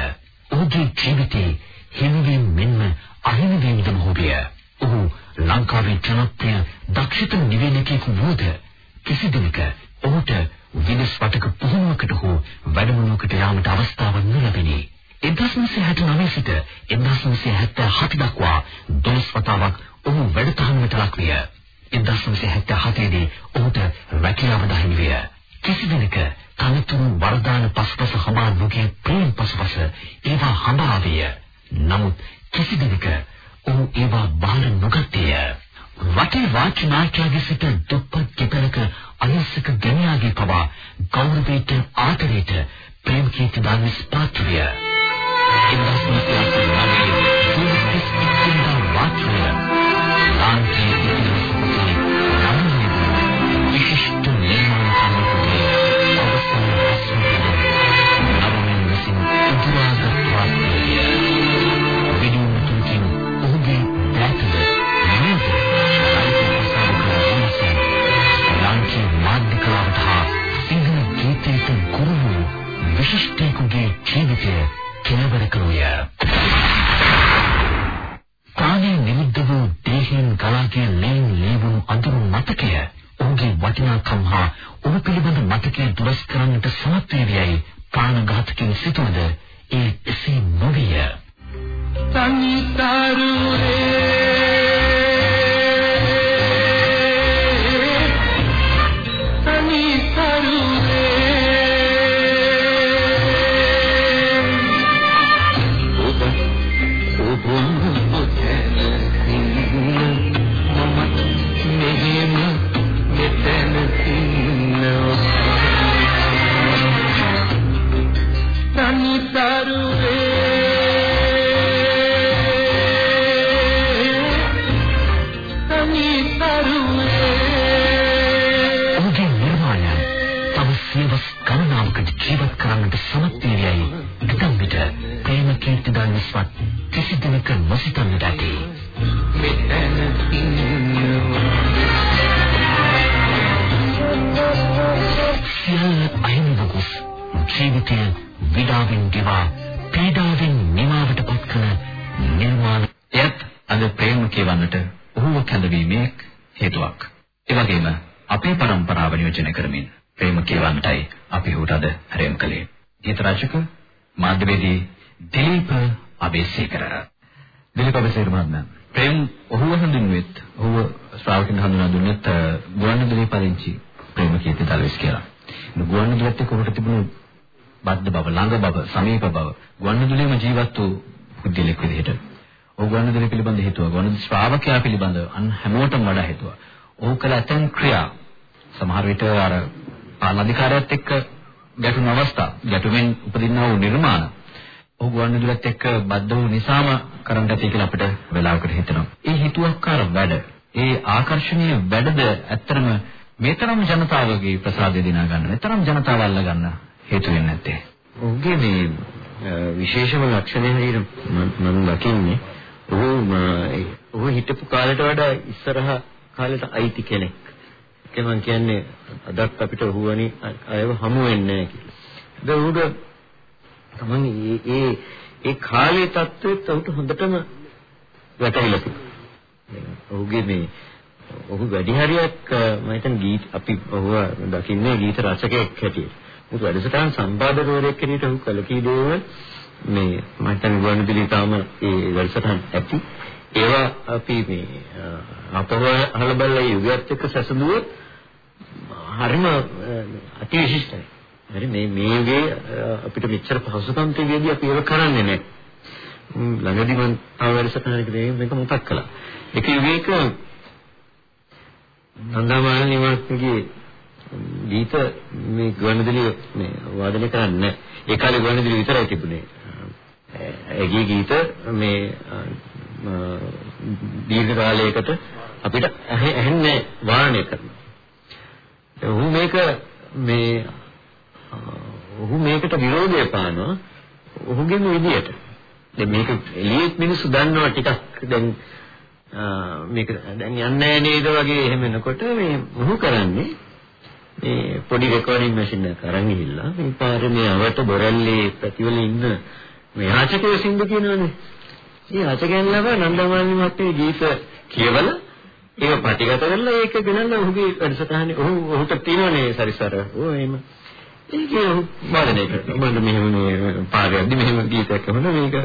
ඔහුගේ ජීවිතේ හිමිවීම මෙන්ම අහිමිවීමද මොහොබිය. ඔහු ලංකාවේ ජනප්‍රිය දක්ෂිත නිවේදකයෙකු වූද කිසි දිනක ඔහුට විදේශ රටක පුහුණුවකට හෝ වැඩමුළුවකට යාමට අවස්ථාවක් නොලැබිනි. 1969 සිට 1977 දක්වා දොළොස් වතාවක් ඔහු වැඩතහනකට ලක් විය. 1977 දී ඔහුට රැකියාව දහිමි විය. කිසි දිනක තනතුරු වරදාන පසුපස හඹා නොගිය ප්‍රේම පසුපස ඒවා හඹා විය. නමුත් කිසි දිනක ඔහු ඒවා බාර නොගත්තේය. වටේ වාච නාට්‍යයේ සිට දුප්පත් කෙපලක අහිංසක ගෙනියාගේ පවා ගෞරවයට ආදරයට ප්‍රේම කීර්ති දානස් පාත්‍රිය. විශිෂ්ට ජීවිතය කෙලවර කළෝය. ප්‍රාණී නිමිද්ද වූ දේහයෙන් ගලාගේ ලේන් ලේවුණු අඳුරු මතකය ඔහුගේ වටිනාකම් හා ඔහු පිළිබඳ මතකය දුරස් කරන්නට සමත් වේවියයි ප්‍රාණඝාතකින් සිටුවද ඒ එසේ නොවිය. ඔබ සමත් වේවියි ඇතම් විට ප්‍රේම කීර්ති දන් විශ්වත් කිසි දිනක නොසිතන්නට ඇති මෙතන සියල්ල අහිමිවකුස් ජීවිතය විඩාවෙන් ගෙවා පීඩාවෙන් නිමාවට පත් කරන නිර්මාණයත් අද ප්‍රේම කියවන්නට ඔහුව කැඳවීමේ හේතුවක්. ඒ වගේම අපේ પરම්පරාව නියෝජනය කරමින් ප්‍රේම කියවන්නටයි අපි උට අද හැරෙම් කලේ. ගීත රචක මාධ්‍යවේදී දිලීප අබේසේකර. දිලීප අබේසේකර මහත්මයා ප්‍රේම ඔහුව හඳුන්වෙත් ඔහුව ශ්‍රාවකින් හඳුනා දුන්නෙත් ගුවන්විදුලි පදිංචි ප්‍රේම කීර්ති දලවිස් කියලා. ගුවන්විදුලියත් එක්ක ඔහුට තිබුණු බද්ධ බව, ළඟ බව, සමීප බව, ගුවන්විදුලියේම ජීවත් වූ පුද්ගලෙක් විදිහට. ඔහු ගුවන්විදුලිය පිළිබඳ හිතුවා. ගුවන්විදුලි ශ්‍රාවකයා පිළිබඳ අන් හැමෝටම වඩා හිතුවා. ඔහු කළ ඇතැම් ක්‍රියා සමහර විට අර පාලන අධිකාරියත් එක්ක ගැටුණු අවස්ථා, ගැටුමෙන් උපදින්නා වූ නිර්මාණ ඔහු ගුවන්විදුලියත් එක්ක බද්ධ වූ නිසාම කරන්න ඇති කියලා අපිට වෙලාවකට හිතෙනවා. ඒ හිතුවක්කාර වැඩ, ඒ ආකර්ෂණීය වැඩද ඇත්තටම මේතරම් ජනතාවගේ ප්‍රසාදය දිනා ගන්න, මේතරම් ජනතාව අල්ල ගන්න හේතු වෙන්නේ නැත්තේ. ඔහුගේ මේ විශේෂම ලක්ෂණය හැටියට මම දකින්නේ ඔහු ඔහු හිටපු කාලයට වඩා ඉස්සරහ කාලෙට අයිති කෙනෙක්. ඒක මම කියන්නේ අදත් අපිට ඔහු වැනි අයව හමු වෙන්නේ නැහැ කියලා. ඒක උඩ තමන් ඒ ඒ කාලේ தත්වෙත් ඔහුට හොඳටම වැටහිලා තිබුණා. ඔහුගේ මේ ඔහු වැඩි හරියක් මම හිතන්නේ ගීත අපි ඔහුව දකින්නේ ගීත රචකයෙක් හැටියට. මොකද වැඩසටහන් සම්පාදකවරයෙක් හැටියට ඔහු කළ කී දේවල් මේ මම හිතන්නේ ගුවන්විදුලි තාම ඒ වැඩසටහන් ඇති. ඒවා අපි මේ අපව අහලා බලලා යුගයත් එක්ක සැසඳුවොත් හරිම අතිවිශිෂ්ටයි. හරි මේ මේ යුගයේ අපිට මෙච්චර පහසුකම් තියේදී අපි ඒක කරන්නේ නැහැ. ළඟදී මම තව වැඩසටහනකදී මේක මතක් කළා. ඒක යුගයක නන්දමාන නිවාසයේ ගීත මේ ගුවන්විදුලිය මේ වාදනය කරන්නේ ඒ කාලේ ගුවන්විදුලිය විතරයි තිබුණේ. ඒ ගීත මේ දීර්ඝ කාලයකට අපිට ඇහෙන්නේ වාරණය කරනවා. ඔහු මේක මේ ඔහු මේකට විරෝධය පානවා ඔහුගේම විදියට. දැන් මේක එළියෙත් මිනිස්සු දන්නවා ටිකක් දැන් මේක දැන් යන්නේ නේද වගේ එහෙම එනකොට මේ ඔහු කරන්නේ මේ පොඩි රෙකෝඩින් මැෂින් එක අරන් ගිහිල්ලා මේ පාරේ මේ අවට බොරැල්ලේ පැතිවල ඉන්න මේ ආචකයේ සින්දු කියනවනේ. මේ ආචකයන් ලබ නන්දමාලි මහත්තයේ ගීත කියවලා ඒක ප්‍රතිගත කරලා ඒක ගෙනල්ලා ඔහුගේ වැඩසටහනේ ඔහු ඔහුට තියෙනනේ සරිසර. ඕ එහෙම. ඒක වාදනය කරනවා. මම මෙහෙම මේ පාරයක්දි මෙහෙම ගීතයක් අහනවා මේක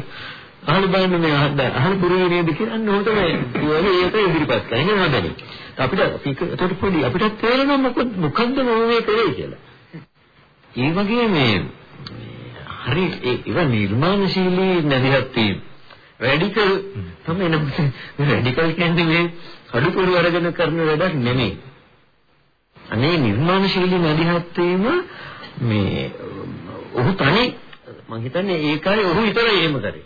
අහල බලන්න මේ අහන්න අහල පුරුවේ නේද කියලා අන්න උන්ට මේ කියන්නේ ඒක ඉදිරිපත් කරගෙන හදන්නේ. අපිට ඒකට පොඩි අපිට තේරෙනවා මොකද මොකද්ද මම මේ කරේ කියලා. ඒ වගේ මේ හරි ඒව නිර්මාණශීලී නැදිහත් වීම. රැඩිකල් තමයි නමුත් රැඩිකල් කියන්නේ මේ අඩුපොළු අරගෙන කරන වැඩක් නෙමෙයි. අනේ නිර්මාණශීලී නැදිහත් වීම මේ ඔහු තනි මම හිතන්නේ ඒකයි ඔහු විතරයි එහෙම කරේ.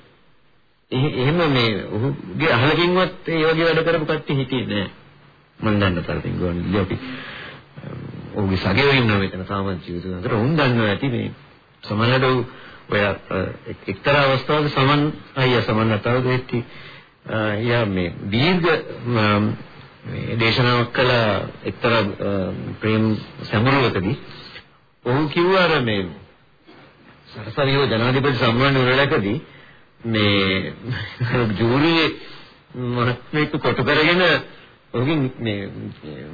එහෙම මේ ඔහුගේ අහලකින්වත් ඒ වගේ වැඩ කරපු කට්ටිය හිටියේ නෑ. මම දන්න තරමින් ගෝන්නේ අපි ඔහුගේ සගයෝ ඉන්නවා මෙතන සාමාන්‍ය ජීවිතය අතර උන් දන්නවා ඇති මේ සමහරවිට ඔය එක්තරා අවස්ථාවක සමන් අයියා සමන් අතව දෙtti යා මේ දීර්ඝ මේ දේශනාවක් කළ එක්තරා ප්‍රේම සමුරුවකදී ඔහු කිව්වා අර මේ සරසවියෝ ජනාධිපති සම්මාන උරලකදී මේ ජූරියේ මහත්මයෙක් කොට කරගෙන ඔහුගෙන් මේ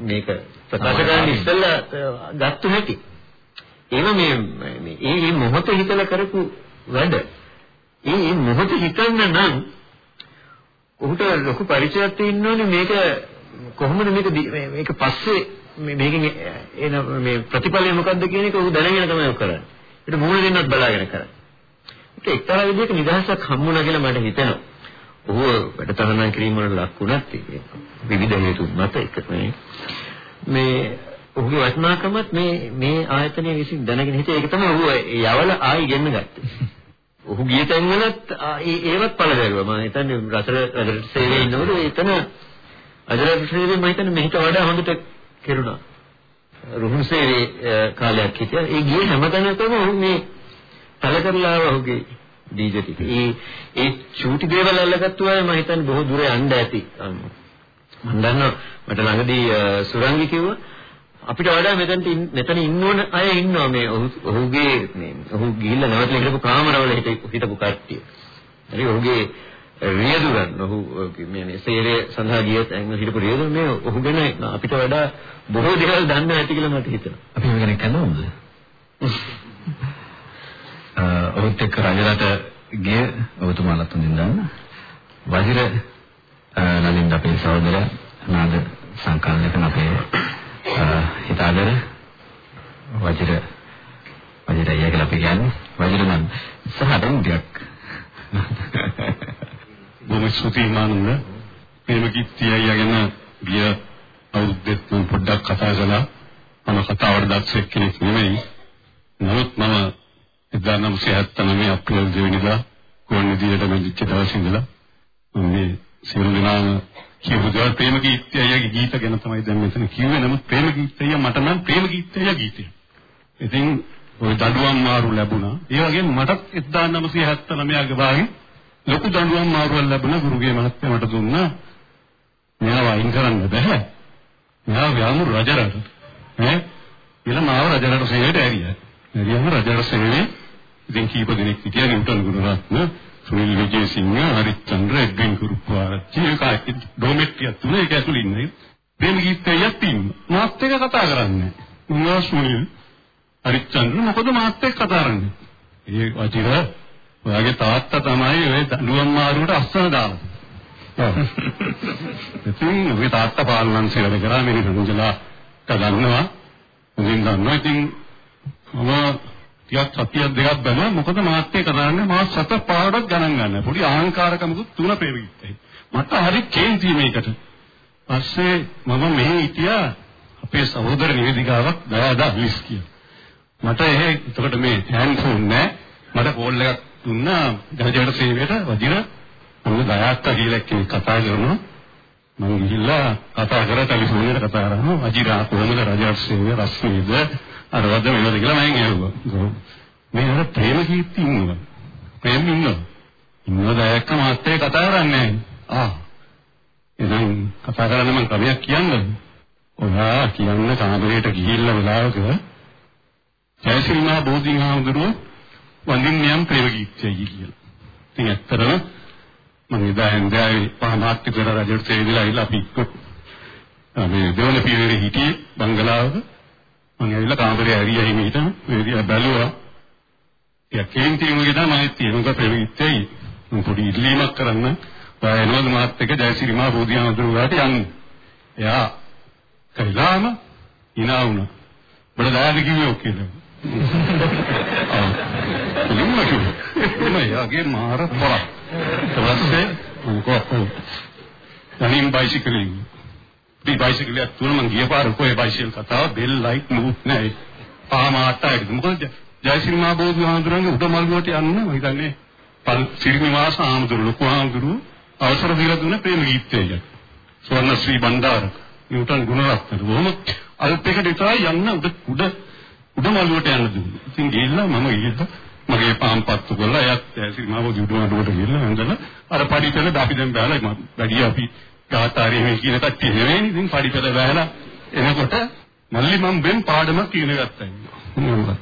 මේක ප්‍රකාශ කරන්න ඉස්සෙල්ලා ගත්ත හැටි. ඒව මේ මේ ඒ මොහොත හිතලා කරපු වැඩ. ඒ මොහොත හිතන්න නම් ඔහුට ලොකු පරිචයක් තියෙන්න ඕනේ මේක කොහොමද මේක මේක පස්සේ මේකෙන් එන මේ ප්‍රතිඵලය මොකද්ද කියන එක ඔහු දැනගෙන තමයි කරන්නේ. ඒක මූණ දෙන්නත් බලාගෙන කරන්නේ. ඒක එක්තරා විදිහක නිදහසක් හම්බුණා කියලා මට හිතෙනවා. ඔහු වැඩතරණම් කිරීම වල ලක් වුණත් විවිධ හේතු මත එක මේ මේ ඔහුගේ වටිනාකමත් මේ මේ ආයතනය විසින් දැනගෙන හිටිය ඒක තමයි ඔහු යවල ආයි ගෙන්න ගත්තේ. ඔහු ගිය තැන්වලත් ඒවත් පළ දැරුවා. මම හිතන්නේ රටර රටර සේවයේ ඉන්නකොට එතන අජරත් සේවයේ මම හිතන්නේ මෙහිට වඩා හොඳට කෙරුණා. රුහුන් සේවයේ කාලයක් හිටියා. ඒ ගියේ හැමතැනකම ඔහු මේ පළ කරලා ඔහුගේ බීජ ටික. ඒ ඒ චූටි දේවල් අල්ලගත්තු අය මම හිතන්නේ බොහෝ දුර යන්න ඇති. මම දන්නවා මට ළඟදී සුරංගි කිව්වා අපිට වඩා මෙතනට මෙතන ඉන්න ඕන අය ඉන්නවා මේ ඔහු- ඔහුගේ මේ ඔහු ගිහිල්ලා නැවතලා හිටපු කාමරවල හිට- හිටපු කට්ටිය. හරි ඔහුගේ රියදුරන් ඔහු මේ මේ සේරය සඳහා ගිය තැන් හිටපු රියදුරන් මේ ඔහු ගැන අපිට වඩා බොහෝ දේවල් දන්නවා ඇති කියලා මට හිතෙනවා. අපි මේ ගැන කනවද? ඔහුත් එක්ක රජරට ගිය ඔබතුමාලත් හොඳින් දන්න වජිර නලින් අපේ සහෝදරයා නාද සංකල්පන කරන අපේ හිතාගෙන වජිර වජිර අයියා කියලා අපි කියන්නේ. වජිර නම් සහදම් දෙයක්. බොහොම ස්තුතියි මානන්ද මේම කිත්තිය අයියාගෙන ගිය අවුරුද්දෙත් මම පොඩ්ඩක් කතා කළා. මම කතාවට දක්ෂ කෙනෙක් නෙමෙයි. නමුත් මම 1979 අප්‍රේල් 2 වෙනිදා ගුවන්විදුලියට මැදිච්ච දවසේ ඉඳලා මම මේ සියලු දෙනාම කියපු දේවල් ප්‍රේම ගීතය අයියාගේ ගීත ගැන තමයි දැන් මෙතන කිව්වේ නමුත් ප්‍රේම ගීතය මට නම් ප්‍රේම ගීතය ගීතය. ඉතින් ওই දඬුවම් මාරු ලැබුණා. ඒ වගේම මටත් 1979 ගාගේ ලොකු දඬුවම් මාරුවක් ලැබුණා ගුරුගේ මහත්තයා මට දුන්නා. මෙයාව අයින් කරන්න බෑ. මෙයාව යමු රජරට. ඈ ඊළඟ මාව රජරට සේවයට ඇරියා. ඇරියාම රජරට සේවයේ ඉතින් කීප දෙනෙක් හිටියා නිව්ටන් ගුණරත්න සුනිල් විජේසිංහ හරිචන්ද්‍ර එඩ්වින් කුරුප්පාරච්චි ඒකයි ඩොමෙට්ටියක් තුන ඒක ඇතුළේ ඉන්නේ. ප්‍රේම ගීතයක් තියෙනවා. මාත් එක්ක කතා කරන්නේ. මම සුනිල් හරිචන්ද්‍ර මොකද මාත් එක්ක කතා කරන්නේ? ඒ වචිර ඔයාගේ තාත්තා තමයි ඔය දඬුවම් මාරුවට අස්සන දාලා. ඔව්. ඉතින් ඔය තාත්තා පාලනන්සේ වැඩ කරා මේ රංජලා ගන්නවා. ඉතින් දන්නවා ඉතින් මම ටිකක් සතියක් දෙකක් බැලුවා මොකද මාත් එක්ක කරන්නේ මා සත පාඩක් ගණන් ගන්න. පොඩි අහංකාරකමකුත් තුන පෙරවිත්තේ. මට හරි කේන්ති මේකට. පස්සේ මම මෙහි හිටියා අපේ සහෝදර නිවේදිකාවක් දයාදා විස් කියලා. මට එහෙ එතකොට මේ හෑන්ඩ්ෆෝන් නෑ. මට කෝල් එකක් දුන්නා ජනජන සේවයට වදින මම දයාත්තා කියලා කෙනෙක් කතා කරනවා. මම ගිහිල්ලා කතා කරලා ටෙලිෆෝන් එකට කතා කරනවා. අජිරා කොහමද රජාත් සේවය රස්මීද අර වද මේවද කියලා මම ඇහුවා. මේ අර ප්‍රේම කීර්ති ඉන්නවා. ප්‍රේම ඉන්නවා. ඉන්නවද අයක්ක මාත් එක්ක කතා කරන්නේ ආ. එහෙනම් කතා කරන්න මම ක්‍රමයක් කියන්නද? ඔයා කියන්න කාමරයට ගිහිල්ලා වෙලාවක ජයශ්‍රීමා බෝධිහාමුදුරුවෝ වඳින්නියම් ප්‍රේම ගීතයයි කියලා. ඉතින් ඇත්තටම මම එදා හන්දෑවේ පහමාත් විතර රජුට තේරිලා ඉලා අපි මේ දෙවන පියවරේ හිටියේ බංගලාවක මම ඇවිල්ලා කාමරේ ඇරියා හිමි හිටම මේ බැලුවා. එයා කේන්ති වගේ තමයි තියෙනවා ප්‍රේම ගීතයයි මම පොඩි ඉල්ලීමක් කරන්න ඔයා එනවද මාත් එක්ක ජයශ්‍රීමා බෝධිහාමුදුරුවෝට යන්න. එයා කයිලාම hina වුණා. බඩ දාන්න කිව්වේ ඔක් කියලා. ආ. ලිම්ම කිව්වා. මම යාගේ මාර පොරක් ඊපස්සේ මොකෝ තනින් බයිසිකලින් දී බයිසිකල් එක තුන මං ගිය පාර කොහේ බයිසිකල් කතාව? බෙල් ලයිට් නුත් නැහැ පාම ආට්ටයි මොකද? ජයසිරි මහ බෝධි මහඳුරන්ගේ උඩ මල්ුවට යන්න. මම හිතන්නේ පල් සිරිනිවාස ආමඳුරු ලොකු ආමඳුරු අවසර දීලා දුන්න ප්‍රේම ගීතය ස්වර්ණ ශ්‍රී බණ්ඩාර නිව්ටන් ගුණරත්න බොහොම අල්පයකට විතරයි යන්න. උඩ උඩ උඩ මල්ුවට යන්න දුන්නේ. ඉතින් ගිහිල්ලා මම ගිහිල්ලා මගේ පාම් පත්තු කරලා එයත් සිරිමාව දිඩුවඩුවට ගිහලා ඇඳලා අර පඩිපෙළ අපි දැන් බහලා මම වැඩි අපි ගාතාරිය මේ කියන කට්ටිය නෙවෙයි ඉතින් පඩිපෙළ බහලා එනකොට මල්ලි මම වෙන් පාඩමක් ඉගෙන ගත්තා.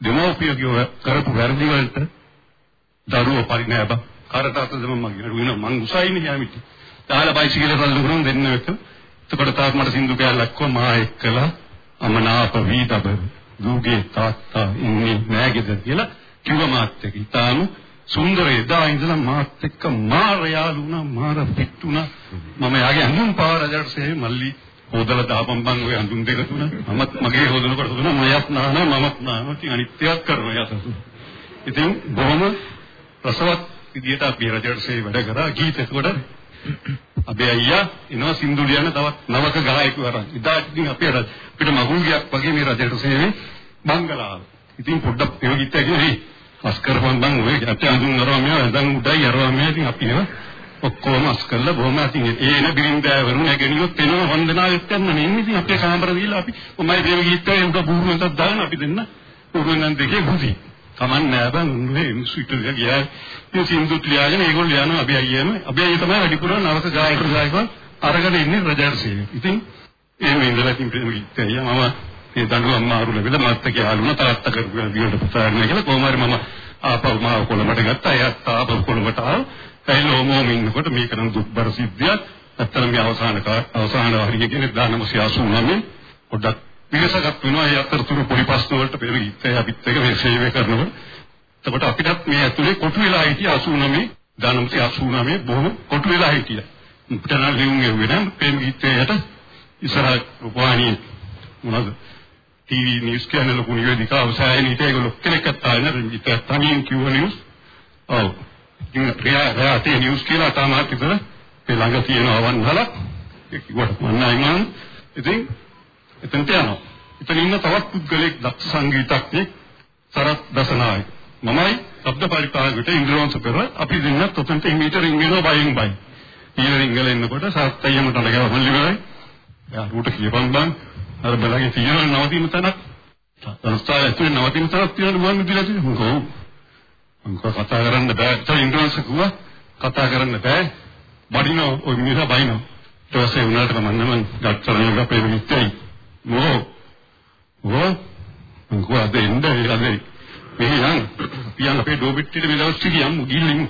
දෙමෝපියෝ කරපු වැරදි වලට දරුවෝ පරිණාම කරටත් දෙම මගේ රුවින මං උසයිනේ යාමිට. තාලා බයිසිකලේ රල්ලු කරන දෙන්න එක එතකොට තාත් මට සින්දු කැලක් කො මා එක්කලා අමනාප වීතබ දුගේ තාත්තා ඉන්නේ නෑගෙද කියලා කිව්ව මාත් එක්ක. ඊටාම සුන්දර එදා ඉඳලා මාත් එක්ක මාර යාළුණා මාර පිටුණා. මම යාගේ අඳුන් පාරකට සේ මල්ලි හොදලා දාපම් බං ඔය අඳුන් දෙක තුන. මමත් මගේ හොදනකොට තුන මයත් නාන මමත් නාන. ඉතින් අනිත්‍යයක් කරනවා යසසු. ඉතින් බොහොම රසවත් විදියට අපි රජයට සේ වැඩ කරා ගීත එතකොට අපේ අයියා එනවා සින්දු ලියන තවත් නවක ගායකයෙකු අරන්. ඉදා ඉතින් අපේ අපිට මගුල්ගයක් වගේ මේ රජයට සේවේ බංගලාව. ඉතින් පොඩ්ඩක් ඒ ගීතය කියන්නේ අස්කරපන් බං ඔය ගැට අඳුන් අරවා මෙයා ඇඳන් උඩයි අරවා මෙයා ඉතින් අපි නේ ඔක්කොම අස්කරලා බොහොම අතින් ඒන බිරින්දෑවරු නැගෙනියොත් එනවා වන්දනාවෙත් යන්න නේ ඉන්නේ ඉතින් අපේ කාමර දීලා අපි ඔමයි දේව ගීතය උඩ බුරුවෙන්ට දාන අපි දෙන්න බුරුවෙන් දෙකේ බුදි. Taman නෑ බං උන්නේ මිනිස්සුට ගියා. ඉතින් සින්දුත් ලියාගෙන ඒගොල්ලෝ යනවා අපි අයියම. අපි අයිය තමයි වැඩිපුර නරක ගායක ගායකව අරගෙන ඉන්නේ රජර්සී. ඉතින් එහෙම ඉඳලා තින් ප්‍රේම ගීතය මම ඒ දඬුවම් මාරු ලැබිලා මාත් එක්ක යාළුවන තාත්තා කරපු විදියට පුතාරණ කියලා. කොහොම හරි මම ආපහු මාව කොළඹට ගත්තා. එයාත් ආපහු කොළඹට ආවා. ඇයිලෝමෝම ඉන්නකොට මේක නම් දුක්බර සිද්ධියක්. ඇත්තටම මේ අවසාන අවසාන හරිය කියන්නේ 1989 පොඩ්ඩක් විගසගත් වෙනවා. ඒ අතරතුර පොඩි ප්‍රශ්න වලට පෙර ගීතය අපිත් එක්ක මේ සේවය කරනකොට. එතකොට අපිටත් මේ ඇතුලේ කොටු වෙලා හිටිය 89 1989 බොහොම කොටු වෙලා හිටියා. අපිට නම් ලියුම් එව්වේ නම් ප්‍රේම ගීතයට ඉස්සරහ රූපවාහිනියේ මොනවද? ටීවී නිවුස් කියන ලොකු නිවේදිකාව සෑහෙන ඒගොල්ලෝ කෙනෙක්වත් ආන්නේ රංජිත තනියෙන් කිව්ව නිවුස් ඔව්. ඉතින් රියා රාතේ නිවුස් කියලා තාමත් ඉතල ඒ ළඟ තියෙන අවන්හලක් ඒක කිව්වට මන්නයි මම ඉතින් එතනට යනවා. එතන ඉන්න තවත් පුද්ගලෙක් දක්ෂ සංගීතඥයෙක් සරත් දසනායක. මමයි ශබ්ද පරිපාලකට ඉන්ද්‍රවංශ කර අපි දෙන්නත් ඔතනට මීටර ඉංගිනෝ බයින් බයි. ඊළඟ ඉංගල එන්නකොට සාත්තයම තන ගාව මල්ලි වෙලයි. යා රූට කියපන් බං අර බලගේ තියෙන නවතින තැනක්. සංස්ථාව ඇතුලේ නවතින තැනක් තියෙනවා ගුවන් විදුලිය තියෙනවා ඔව් මම කතා කරන්න බෑ. ඒ ඉන්ද්‍රවංශ කිව්වා. කතා කරන්න බෑ. බඩිනෝ ඔය මිනිහා බයිනෝ ඊට පස්සේ උනාට මම නම් ගත්තරණ අපේ මිත්‍යයි මොකෝ මොකෝ මම කිව්වා අද එන්න. අද මෙහෙයන්. පියන් අපේ ඩෝබිට්ටිට මේ දවස් ටික යමු. ගිහින්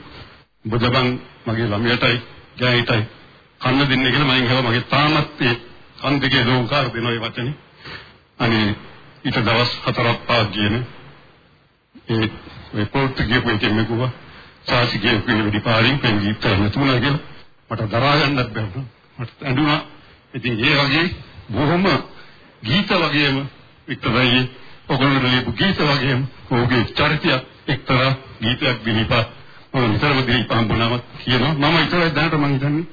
බොදබන් මගේ ළමයටයි ගෑනිටයි කන්න දෙන්නේ කියලා මම හිතුවා මගේ තාමත් ඒ කන් දෙකේ දෝංකාර දෙනවා ඒ වචනේ. අනේ ඊට දවස් හතරක් පාක් ගියන ඒ ඒ පොර්තුගීස් එකේ මෙකුවා සාසිගේ පිළිවිදි පාරින් පෙන්ගී කරන තුනා කියලා මට දරා ගන්නත් බැහැ. මට ඇඬුණා. ඉතින් ඒ වගේ බොහොම ගීත වගේම වික්ටරයි ඔගොල්ලෝ ලියපු ගීත වගේම ඔහුගේ චරිතය එක්තරා ගීතයක් විනිපා. මම විතරම දීපම් බනම කියනවා. මම විතරයි දැනට මම හිතන්නේ.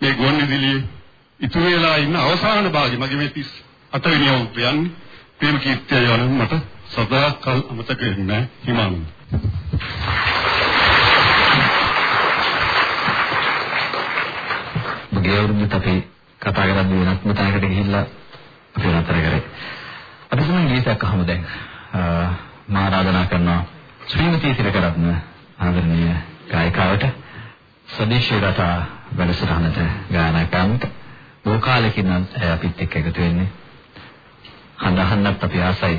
මේ ගුවන් විදුලියේ ඉතුරු වෙලා ඉන්න අවසාන භාගය මගේ මේ 38 වෙනි අවුරුද්ද යන්නේ ප්‍රේම කීර්තිය යන මට සදා කල් අමතක වෙන්නේ නැහැ හිමානන්ද මගේ අවුරුද්දත් අපි කතා කරන්නේ වෙනත් මතයකට ගිහිල්ලා අපි නතර කරේ. අපි සමන් ගීතයක් අහමු දැන්. මම ආරාධනා කරනවා ශ්‍රීමතී තිරකරත්න ආදරණීය ගායිකාවට සදේශී රටා වැඩසටහනට ගායනා කරන්නට බොහෝ කාලෙකින් අපිත් එක්ක එකතු වෙන්නේ. හඳ අහන්නත් අපි ආසයි.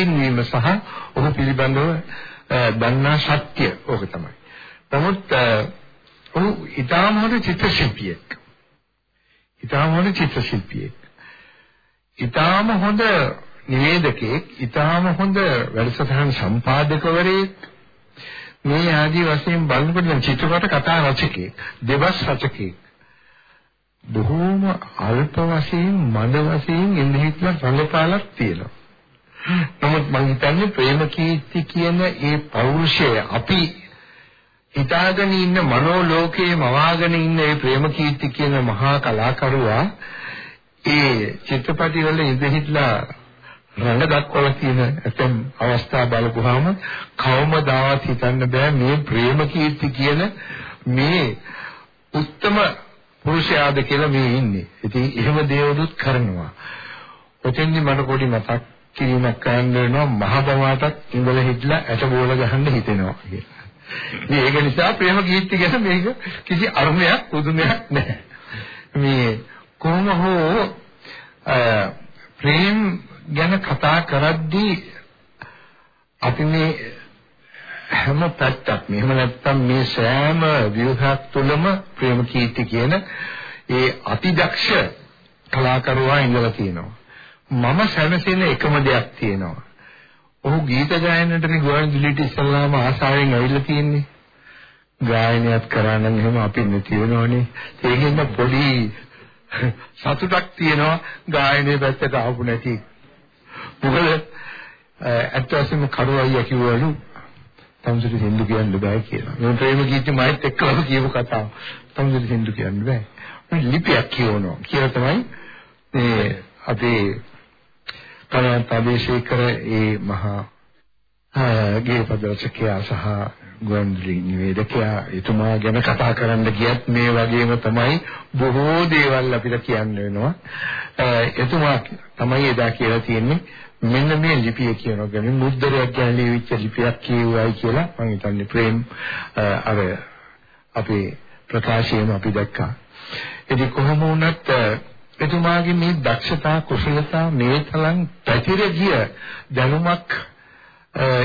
හැඳින්වීම සහ ඔහු පිළිබඳව දන්නා සත්‍ය ඕක තමයි. නමුත් ඔහු ඊටාම හොඳ චිත්‍රශිල්පියෙක්. ඊටාම හොඳ චිත්‍රශිල්පියෙක්. ඊටාම හොඳ නිවේදකයෙක්, ඊටාම හොඳ වැඩසටහන් සම්පාදකවරයෙක්. මේ ආදී වශයෙන් බලනකොට චිත්‍රපට කතා රචකයෙක්, දෙබස් රචකයෙක්. බොහෝම අල්ප වශයෙන්, මඩ වශයෙන් ඉන්දිහිట్లా රංගපාලක් තියෙනවා. නමුත් මම හිතන්නේ ප්‍රේම කීර්ති කියන ඒ පෞරුෂය අපි හිතාගෙන ඉන්න මනෝලෝකයේ මවාගෙන ඉන්න ඒ ප්‍රේම කීර්ති කියන මහා කලාකරුවා ඒ චිත්‍රපටි වල ඉඳහිట్లా රඟ දක්වලා තියෙන ඇතම් අවස්ථා බලපුවාම කවමදාවත් හිතන්න බෑ මේ ප්‍රේම කීර්ති කියන මේ උත්තම පුරුෂයාද කියලා මේ ඉන්නේ. ඉතින් එහෙම දේවලුත් කරනවා. ඔතෙන්දි මට පොඩි මතක් කිරීමක් කරන්න වෙනවා මහ බවටත් ඉඳලා හිටලා ඇට බෝල ගහන්න හිතෙනවා කියලා. ඉතින් ඒක නිසා ප්‍රේම කීර්ති ගැන මේක කිසි අරුමයක් පුදුමයක් නැහැ. මේ කොහොම හෝ ප්‍රේම ගැන කතා කරද්දී අපි මේ හැම පැත්තක් මෙහෙම නැත්තම් මේ සෑම ව්‍යුහයක් තුළම ප්‍රේම කීර්ති කියන ඒ අතිදක්ෂ කලාකරුවා ඉඳලා තියෙනවා. මම සැනසෙන එකම දෙයක් තියෙනවා. ඔහු ගීත ගායනයට මේ ගුවන්විදුලියට ඉස්සල්ලාම ආසාවෙන් ඇවිල්ලා තියෙන්නේ. ගායනයත් කරා නම් එහෙම අපි නැති වෙනවනේ. ඒකෙන්ම පොඩි සතුටක් තියෙනවා ගායනයේ පැත්තට ආපු නැති. මොකද ඇත්ත වශයෙන්ම කරුවයියා කිව්වලු තමුසෙට හින්දු කියන්න බෑ කියලා. මේ ප්‍රේම ගීතේ මයිත් එක්කම කියපු කතාව. තමුසෙට හින්දු කියන්න බෑ. මේ ලිපියක් කියවනවා. කියලා තමයි මේ අපේ කලන්ත අධිශේකර ඒ මහා ගේ පදරචකයා සහ ගුවන්විදුලි නිවේදකයා එතුමා ගැන කතා කරන්න ගියත් මේ වගේම තමයි බොහෝ දේවල් අපිට කියන්න වෙනවා. එතුමා තමයි එදා කියලා තියෙන්නේ මෙන්න මේ ලිපිය කියනවා කියන්නේ මුද්දරයක් ගැන ලියවිච්ච ලිපියක් කියුවයි කියලා මම හිතන්නේ ප්‍රේම් අර අපේ ප්‍රකාශයම අපි දැක්කා. ඉතින් කොහොම වුණත් එතුමාගේ මේ දක්ෂතා කුසලතා මේ තරම් පැතිර ගිය දැනුමක්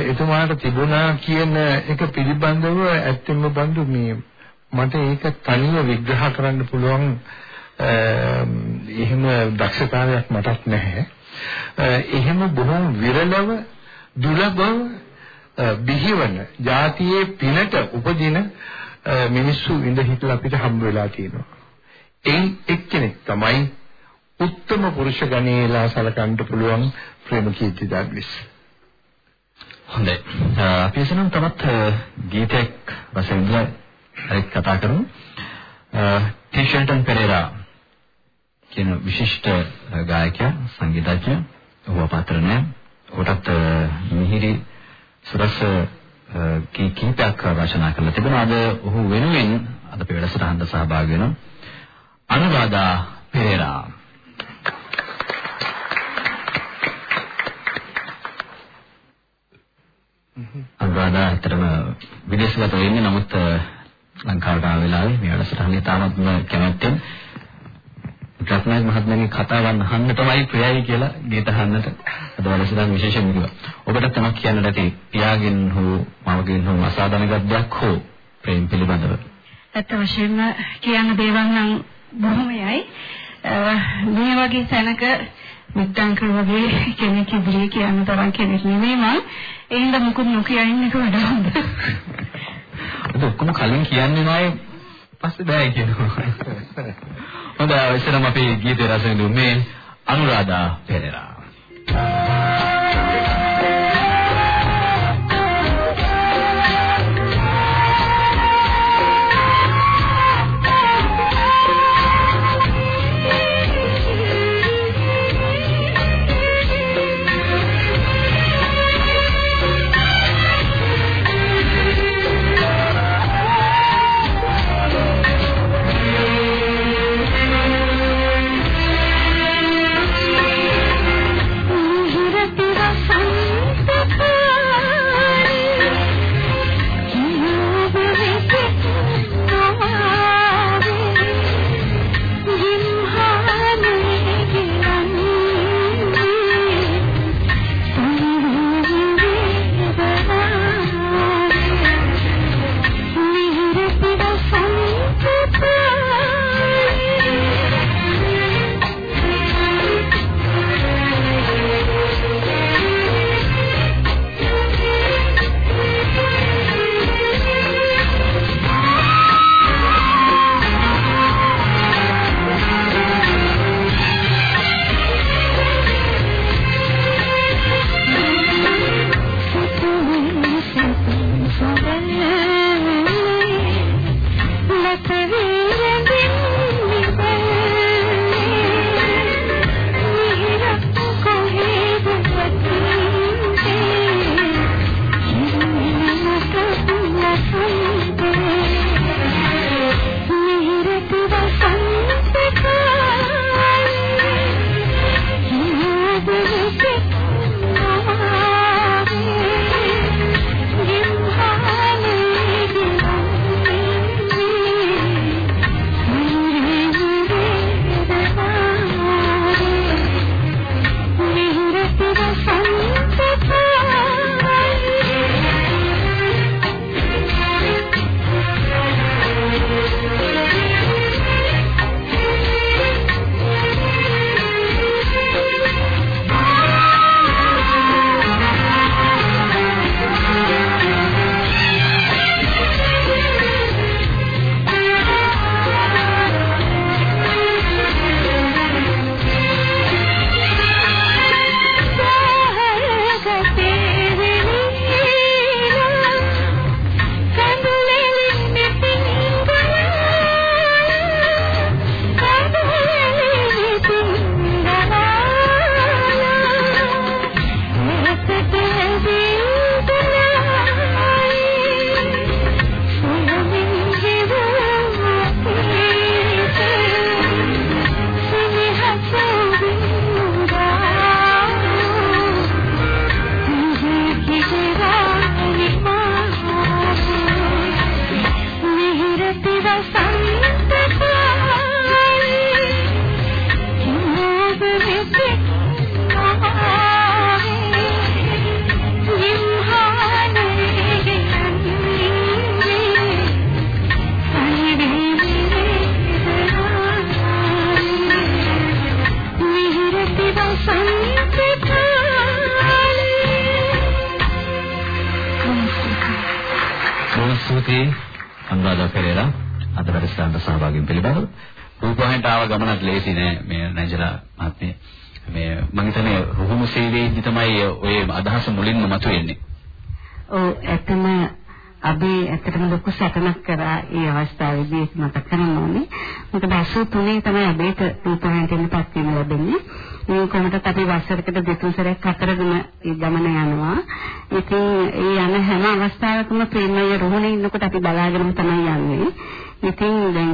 එතුමාට තිබුණා කියන එක පිළිබඳව ඇත්තම බඳු මේ මට ඒක තනිව විග්‍රහ කරන්න පුළුවන් එහෙම දක්ෂතාවයක් මටත් නැහැ. එහෙම බොහොම විරලව දුර්ලභව බිහිවන જાතියේ පිනට උපදින මිනිස්සු ඉඳ හිටලා අපිට හම්බ වෙලා තියෙනවා. එයින් එක්කෙනෙක් තමයි උත්තම පුරුෂ ගණේලා සලකන්න පුළුවන් ප්‍රේමකීර්ති ඩග්ලිස්. හොඳයි. අපි එසනම් තවත් ගීතයක් වශයෙන් හරි කතා කරමු. ටීෂර්ටන් පෙරේරා කියන විශිෂ්ට ගායකයා සංගීතඥ ඔහු පාත්‍ර නෑ. ඔහුටත් මිහිරි සුරස කී කීපයක් රචනා කරලා තිබෙනවා. අද ඔහු වෙනුවෙන් අද අපි වැඩසටහනට සහභාගී වෙනවා. අනුරාධා පෙරේරා අනුරාධා ඇත්තටම විදේශගත වෙන්නේ නමුත් ලංකාවට ආව වෙලාවේ මේ වැඩසටහනේ තාමත්ම කැමැත්තෙන් රත්නායක මහත්මයාගේ කතාවන් අහන්න තමයි ප්‍රියයි කියලා ගීත අහන්නට අද වැඩසටහන විශේෂයෙන් ඉදුවා. ඔබට තමයි කියන්න ඇති පියාගෙන් හෝ මවගෙන් හෝ අසාධාරණ ගද්දයක් හෝ ප්‍රේම පිළිබඳව. ඇත්ත වශයෙන්ම කියන්න දේවල් නම් බොහොමයි. මේ වගේ තැනක මිත්තංකල් වගේ කෙනෙක් ඉදිරියේ කියන්න තරම් කෙනෙක් නෙමෙයි මම. ඒ හින්දා මුකුත් නොකිය ඉන්න එක වඩා හොඳයි. ඒක ඔක්කොම කලින් කියන්නේ නෑ පස්සේ බෑ කියනවා. හොඳයි එසේනම් අපි ගීතේ රස විඳමු මේ අනුරාධා පෙරේරා. ස්තුතියි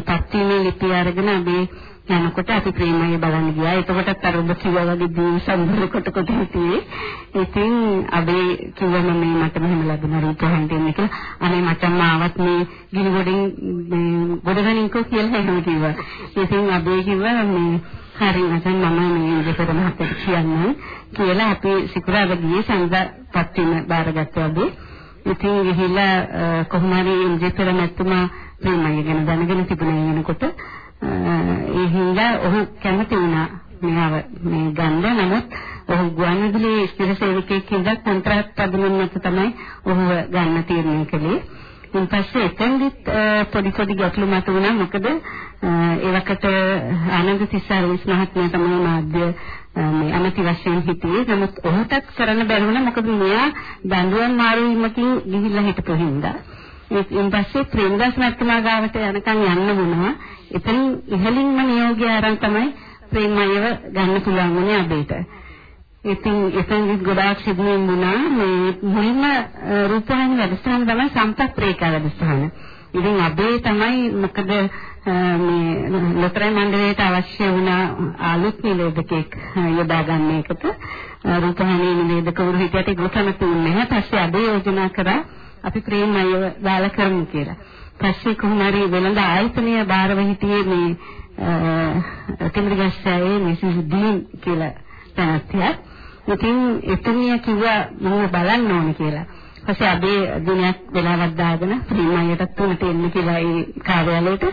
රුහුණේ ඉන්නකොට අපි බලාගෙනම තමයි යන්නේ. ඉතින් දැන් පත්වීමේ ලිපි අරගෙන අපි යනකොට අපි ප්‍රේමය බලන්න ගියා. එතකොටත් අර ඔබ කිව්වා වගේ දීව සම්බර කොට කොට හිටියේ. ඉතින් අබේ කිව්වම මේ මට මෙහෙම ලැබුණා රීපහන් දෙන්න කියලා. අනේ මචං මාවත් මේ ගිනි ගොඩින් මේ ගොඩගනින්කෝ කියලා එහෙම කිව්වා. ඉතින් අබේ කිව්වා මේ හරි මචං මම මේ දෙකට මහත්තයට කියන්නම් කියලා අපි සිකුරාද ගියේ සංගපත් වෙන බාරගත්තා අබේ. ඉතින් ගිහිල්ලා කොහොම හරි ඉන්ජෙතර නැත්තුමා ප්‍රේමය ගැන දැනගෙන තිබුණා වෙනකොට ඒ හින්දා ඔහු කැමති වුණා මෙහව මේ ගන්න නමුත් ඔහු ගුවන්විදුලි ස්ථිර සේවකයෙක් හින්දා කොන්ත්‍රාත් පදනම මත තමයි ඔහුව ගන්න තීරණය කළේ. ඉන් පස්සේ එතෙන්දිත් පොඩි පොඩි ගැටලු මතුවුණා මොකද ඒ වකට ආනන්ද තිස්සාරවිස් මහත්මයා තමයි මාධ්‍ය මේ අමති වශයෙන් හිටියේ. නමුත් ඔහුටත් කරන්න බැරි වුණා මොකද මෙයා දඬුවම් මාරු වීමකින් ගිහිල්ලා හිටපු හින්දා. ඉන් පස්සේ ප්‍රේමදාස මහත්මයා ගාවට යනකම් යන්න වුණා. එතන ඉහළින්ම නියෝගය ආරන් තමයි ප්‍රේමයව ගන්න පුළුවන් වුණේ අබේට. ඉතින් එතන ගොඩාක් සිදුවෙන් වුණා මේ මුලින්ම රූපවාහිනී වැඩසටහන තමයි සම්පත් ප්‍රේකා වැඩසටහන. ඉතින් අබේ තමයි මොකද මේ ලොතරැයි මණ්ඩලයට අවශ්‍ය වුණ අලුත් නිවේදකෙක් යොදා ගන්න එකට රූපවාහිනී නිවේදකවරු හිටියට ඒක කැමතුන්නේ නැහැ. පස්සේ අබේ යෝජනා කරා අපි ප්‍රේමයව දාලා කරමු කියලා. පස්සේ කොහොම හරි වෙළඳ ආයතනය බාරව හිටියේ මේ තිමිරගස්සයේ මිසිස් ඩීන් කියලා තැනැත්තියක්. ඉතින් එතුමිය කිව්වා මම බලන්න ඕනේ කියලා. පස්සේ අබේ දිනයක් වෙලාවක් දාගෙන ප්‍රේමයටත් උනට එන්න කියලා ඒ කාර්යාලයට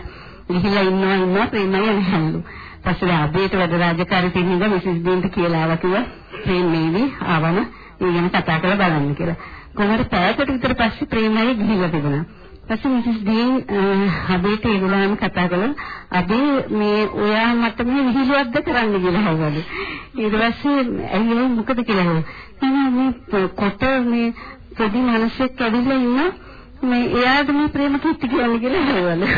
ගිහිල්ලා ඉන්නවා ඉන්නවා ප්‍රේමය නැහැලු. පස්සේ අබේට වැඩ රාජකාරී තියෙන මිසිස් ඩීන්ට කියලා ආවා කිව්වා ප්‍රේමේවි ආවම ඒ ගැන කතා කරලා බලන්න කියලා. කොහොමද පැයකට විතර පස්සේ ප්‍රේමය ගිහිල්ලා තිබුණා. පස්සේ මිසස් ඩීන් අබේට ඒ වෙලාවෙම කතා කළා අබේ මේ ඔයා මට මේ විහිළුවක්ද කරන්න කියලා හවලු ඊට පස්සේ ඇයි මොකද කියලා හවලු මේ කොට මේ පොඩි මිනිහෙක් ඇවිල්ලා ඉන්න මේ එයාට මේ ප්‍රේම කීර්ති කියන්නේ කියලා හවලු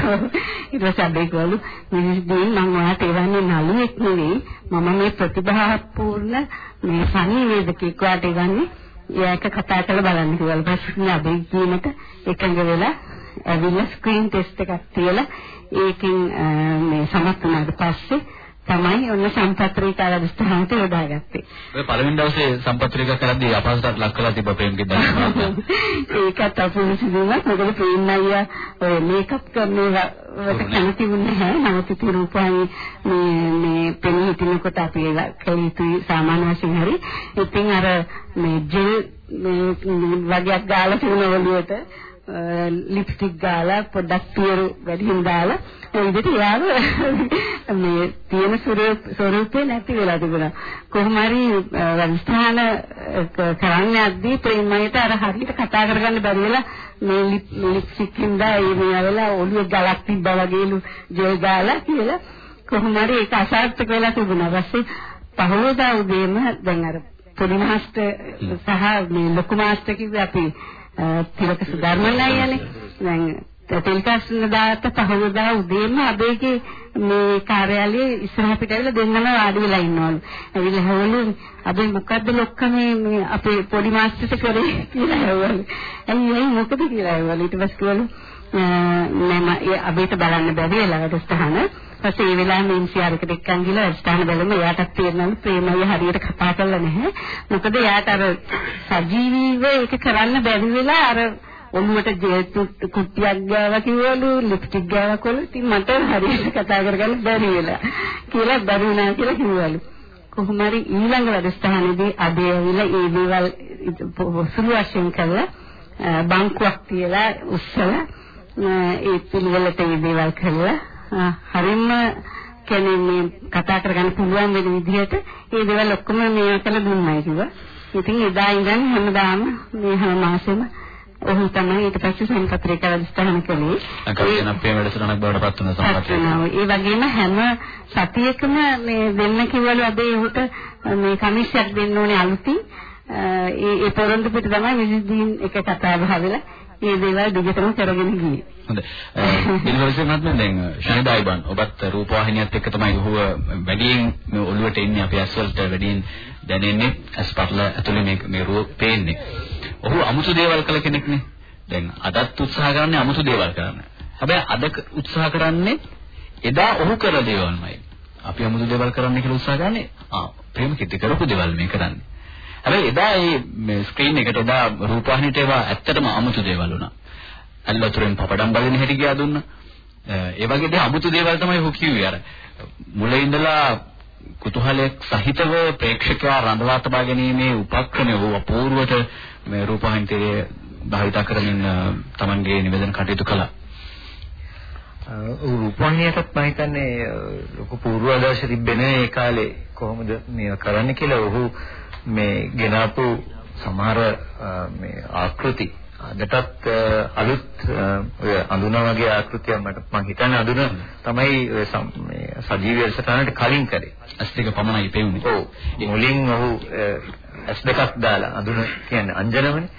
ඊට පස්සේ අබේ කිව්වලු මිසස් ඩීන් මම ඔයාට එවන්නේ නළුවෙක් නෙවෙයි මම මේ ප්‍රතිභාපූර්ණ මේ සංවේදකෙක් වාට එවන්නේ ඒක කතා කරලා බලන්න කිව්වලු පස්සේ අබේ කීමට එකඟ වෙලා ඇවිල්ලා ස්ක්‍රීන් ටෙස්ට් එකක් තියලා ඒකෙන් මේ සමත් වුණාට පස්සේ තමයි ඔන්න සම්පත්‍රිකා වැඩසටහනට යොදාගත්තේ. ඔය පළවෙනි දවසේ සම්පත්‍රිකා කරද්දී අපහසුතාවට ලක් කළා තිබ්බ ප්‍රේමගේ දැනුම. ඒකත් අපුරු සිදුවීමක්. මොකද ප්‍රේම අයියා ඔය මේකප් කරනවා කැමති වුණේ නැහැ. නමුත් ඉතින් රූපයි මේ මේ පෙනී හිටිනකොට අපි කලිතුයි සාමාන්‍ය වශයෙන් හරි. ඉතින් අර මේ ජෙල් මේ වගේක් ගාලා තිබුණ ඔළුවට ලිප්ස්ටික් ගාලා පොඩ්ඩක් පියරු වැඩිහින් දාලා ඒ විදිහට යාව මේ තියෙන ස්වරූපේ නැති වෙලා තිබුණා. කොහොම හරි වංශාන කරන්න යද්දී ප්‍රේමයට අර හරියට කතා කරගන්න බැරි වෙලා මේ ලිප්ස්ටික් ඉඳලා ඒ මෙයාවලා ඔළුවේ ගලක් තිබ්බා වගේලු ජෙල් ගාලා කියලා කොහොම හරි ඒක අසාර්ථක වෙලා තිබුණා. ඊපස්සේ පහවදා උදේම දැන් අර පොඩි මාස්ටර් සහ මේ ලොකු මාස්ටර් කිව්වේ අපි තිලක සුධර්මණයනේ දැන් තෙල්කාස්න දාත පහවදා උදේම අබේගේ මේ කාර්යාලයේ ඉස්සරහ පිට ඇවිල්ලා දෙන්නම වාඩි වෙලා ඉන්නවලු. ඇවිල්ලා හවලු අබේ මොකද්ද ලොක්ක මේ මේ අපේ පොඩි මාස්ටර්ට කරේ කියලා හවලු. ඇයි ඇයි මොකද කියලා හවලු. ඊට පස්සේ කිව්වලු මම අබේට බලන්න බැරි වෙලා වැඩසටහන. ඊපස්සේ ඒ වෙලාවෙම ඉන්සියාර එකට එක්කන් ගිහලා වැඩසටහන බලමු. එයාටත් තේරෙනවලු ප්‍රේමය හරියට කතා කරලා නැහැ. මොකද එයාට අර සජීවීව ඒක කරන්න බැරි වෙලා අර ඔළුවට ජේතු කුට්ටියක් ගාවා කිව්වලු ලිප්ස්ටික් ගාවා කොළු ඉතින් මට හරියට කතා කරගන්න බැරි වෙලා කියලා බැරි වුණා කියලා කිව්වලු කොහොම හරි ඊළඟ වැඩසටහනේදී අදේ ඇවිල්ලා ඒ දේවල් සුළු වශයෙන් කළා බංකුවක් තියලා උස්සලා ඒ පිළිවෙලට ඒ දේවල් කළා හරිම කියන්නේ මේ කතා කරගන්න පුළුවන් වෙන විදිහට ඒ දේවල් ඔක්කොම මේ අතල දුන්නයි කිව්වා. ඉතින් එදා ඉඳන් හැමදාම මේ හැම මාසෙම ඔහු තමයි ඊට පස්සේ සම්පත්‍රික වැඩසටහන කළේ. අකල්පන අපේ වැඩසටහනක් බවට පත් වෙන සම්පත්‍රික. ඒ වගේම හැම සතියකම මේ දෙන්න කිව්වලු අද ඒකට මේ කමිෂයක් දෙන්න ඕනේ අලුතින්. ඒ ඒ පොරොන්දු පිට තමයි විසිදීන් එක කතා බහ වෙලා මේ දේවල් දිගටම කරගෙන ගියේ. හොඳයි. දිනවලසේ මහත්මයා දැන් ශනිදායිබන් ඔබත් රූපවාහිනියත් එක්ක තමයි ඔහුව වැඩියෙන් මේ ඔළුවට එන්නේ අපේ ඇස්වලට වැඩියෙන් දැනෙන්නේ ඇස්පටල ඇතුලේ මේ මේ රූප පේන්නේ. ඔහු අමුතු දේවල් කළ කෙනෙක්නේ. දැන් අදත් උත්සාහ කරන්නේ අමුතු දේවල් කරන්න. හැබැයි අද උත්සාහ කරන්නේ එදා ඔහු කළ දේවල්මයි. අපි 아무තු දේවල් කරන්න කියලා උත්සාහ ගන්නේ ආ ප්‍රේම කිත්ති කරපු දේවල් මේ කරන්නේ. හැබැයි එදා මේ ස්ක්‍රීන් එකට එදා රූපවාහිනියට ඒවා ඇත්තටම අමුතු දේවල් වුණා. අල්ලතුරෙන් පපඩම් බලන හැටි ගියා දුන්නා. ඒ වගේ දේ අමුතු දේවල් තමයි හු කිව්වේ අර. මුල ඉඳලා කුතුහලයක් සහිතව ප්‍රේක්ෂකයා රඳවා තබා ගැනීමේ උපක්‍රමය වූ අපූර්වට මේ රූපවාහිනියේ භාවිත කරමින් Tamanගේ නිවැරදි කටයුතු කළා. රූපවාහිනියටත් මම හිතන්නේ ලොකු පූර්වාදර්ශ තිබෙන්නේ ඒ කාලේ කොහොමද මේවා කරන්න කියලා ඔහු මේ ගෙනාපු සමහර මේ ආකෘති අදටත් අලුත් ඔය අඳුන වගේ ආකෘතියක් මට මම හිතන්නේ අඳුන තමයි ඔය මේ සජීවී වැඩසටහනට කලින් කරේ. ඇස් දෙක පමණයි පෙවුනේ. ඔව්. මුලින් ඔහු ඇස් දෙකක් දාලා අඳුන කියන්නේ අංජනමනේ.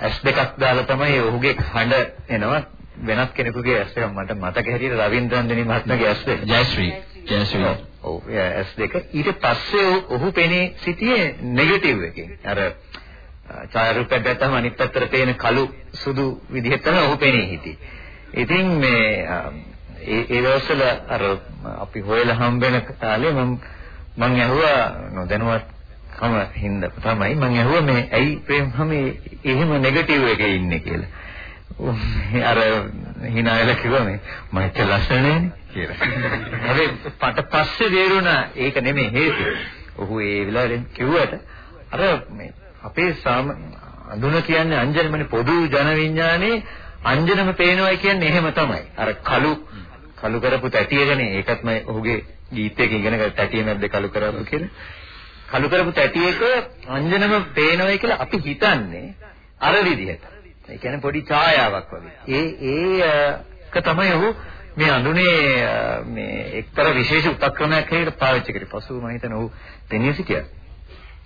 ඇස් දෙකක් දාලා තමයි ඔහුගේ හඬ එනවා වෙනත් කෙනෙකුගේ ඇස් දෙක මට මතක හැටියට රවින්ද්‍රන්දනි මහත්මයාගේ ඇස් දෙක. ජයශ්‍රී. ජයශ්‍රී. ඔව් ඇස් දෙක. ඊට පස්සේ ඔහු පෙනී සිටියේ නෙගටිව් එකකින්. අර ඡායාරූපයක් ගත්තම අනිත් පැත්තට පේන කළු සුදු විදිහට තමයි ඔහු පෙනී හිටියේ. ඉතින් මේ ඒ ඒ දවස්වල අර අපි හොයලා හම්බෙන කාලේ මම මම ඇහුවා නොදැනුවත් කම හින්දා තමයි මම ඇහුවා මේ ඇයි ප්‍රේමහමේ එහෙම නෙගටිව් එකේ ඉන්නේ කියලා. අර hina වෙලා කිව්වා මේ මම එච්ච ලස්සනනේ කියලා. හැබැයි පට පස්සේ දේරුණා ඒක නෙමෙයි හේතුව. ඔහු ඒ වෙලාවෙන් කිව්වට අර මේ අපේ සාම අඳුන කියන්නේ අංජනමනේ පොදු ජන විඥානේ අංජනම පේනවා කියන්නේ එහෙම තමයි. අර කළු කළු කරපු තැටියකනේ ඒකත් මම ඔහුගේ ගීතයක ඉගෙන ගත්ත තැටිය මැද්ද කළු කරපු කියලා. කළු කරපු තැටියක අංජනම පේනවා කියලා අපි හිතන්නේ අර විදිහට. ඒ කියන්නේ පොඩි ඡායාවක් වගේ. ඒ ඒක තමයි ඔහු මේ අඳුනේ මේ එක්තරා විශේෂ උපක්‍රමයක් හැටියට පාවිච්චි කරේ. පසුව මම හිතන්නේ ඔහු පෙනී සිටියා.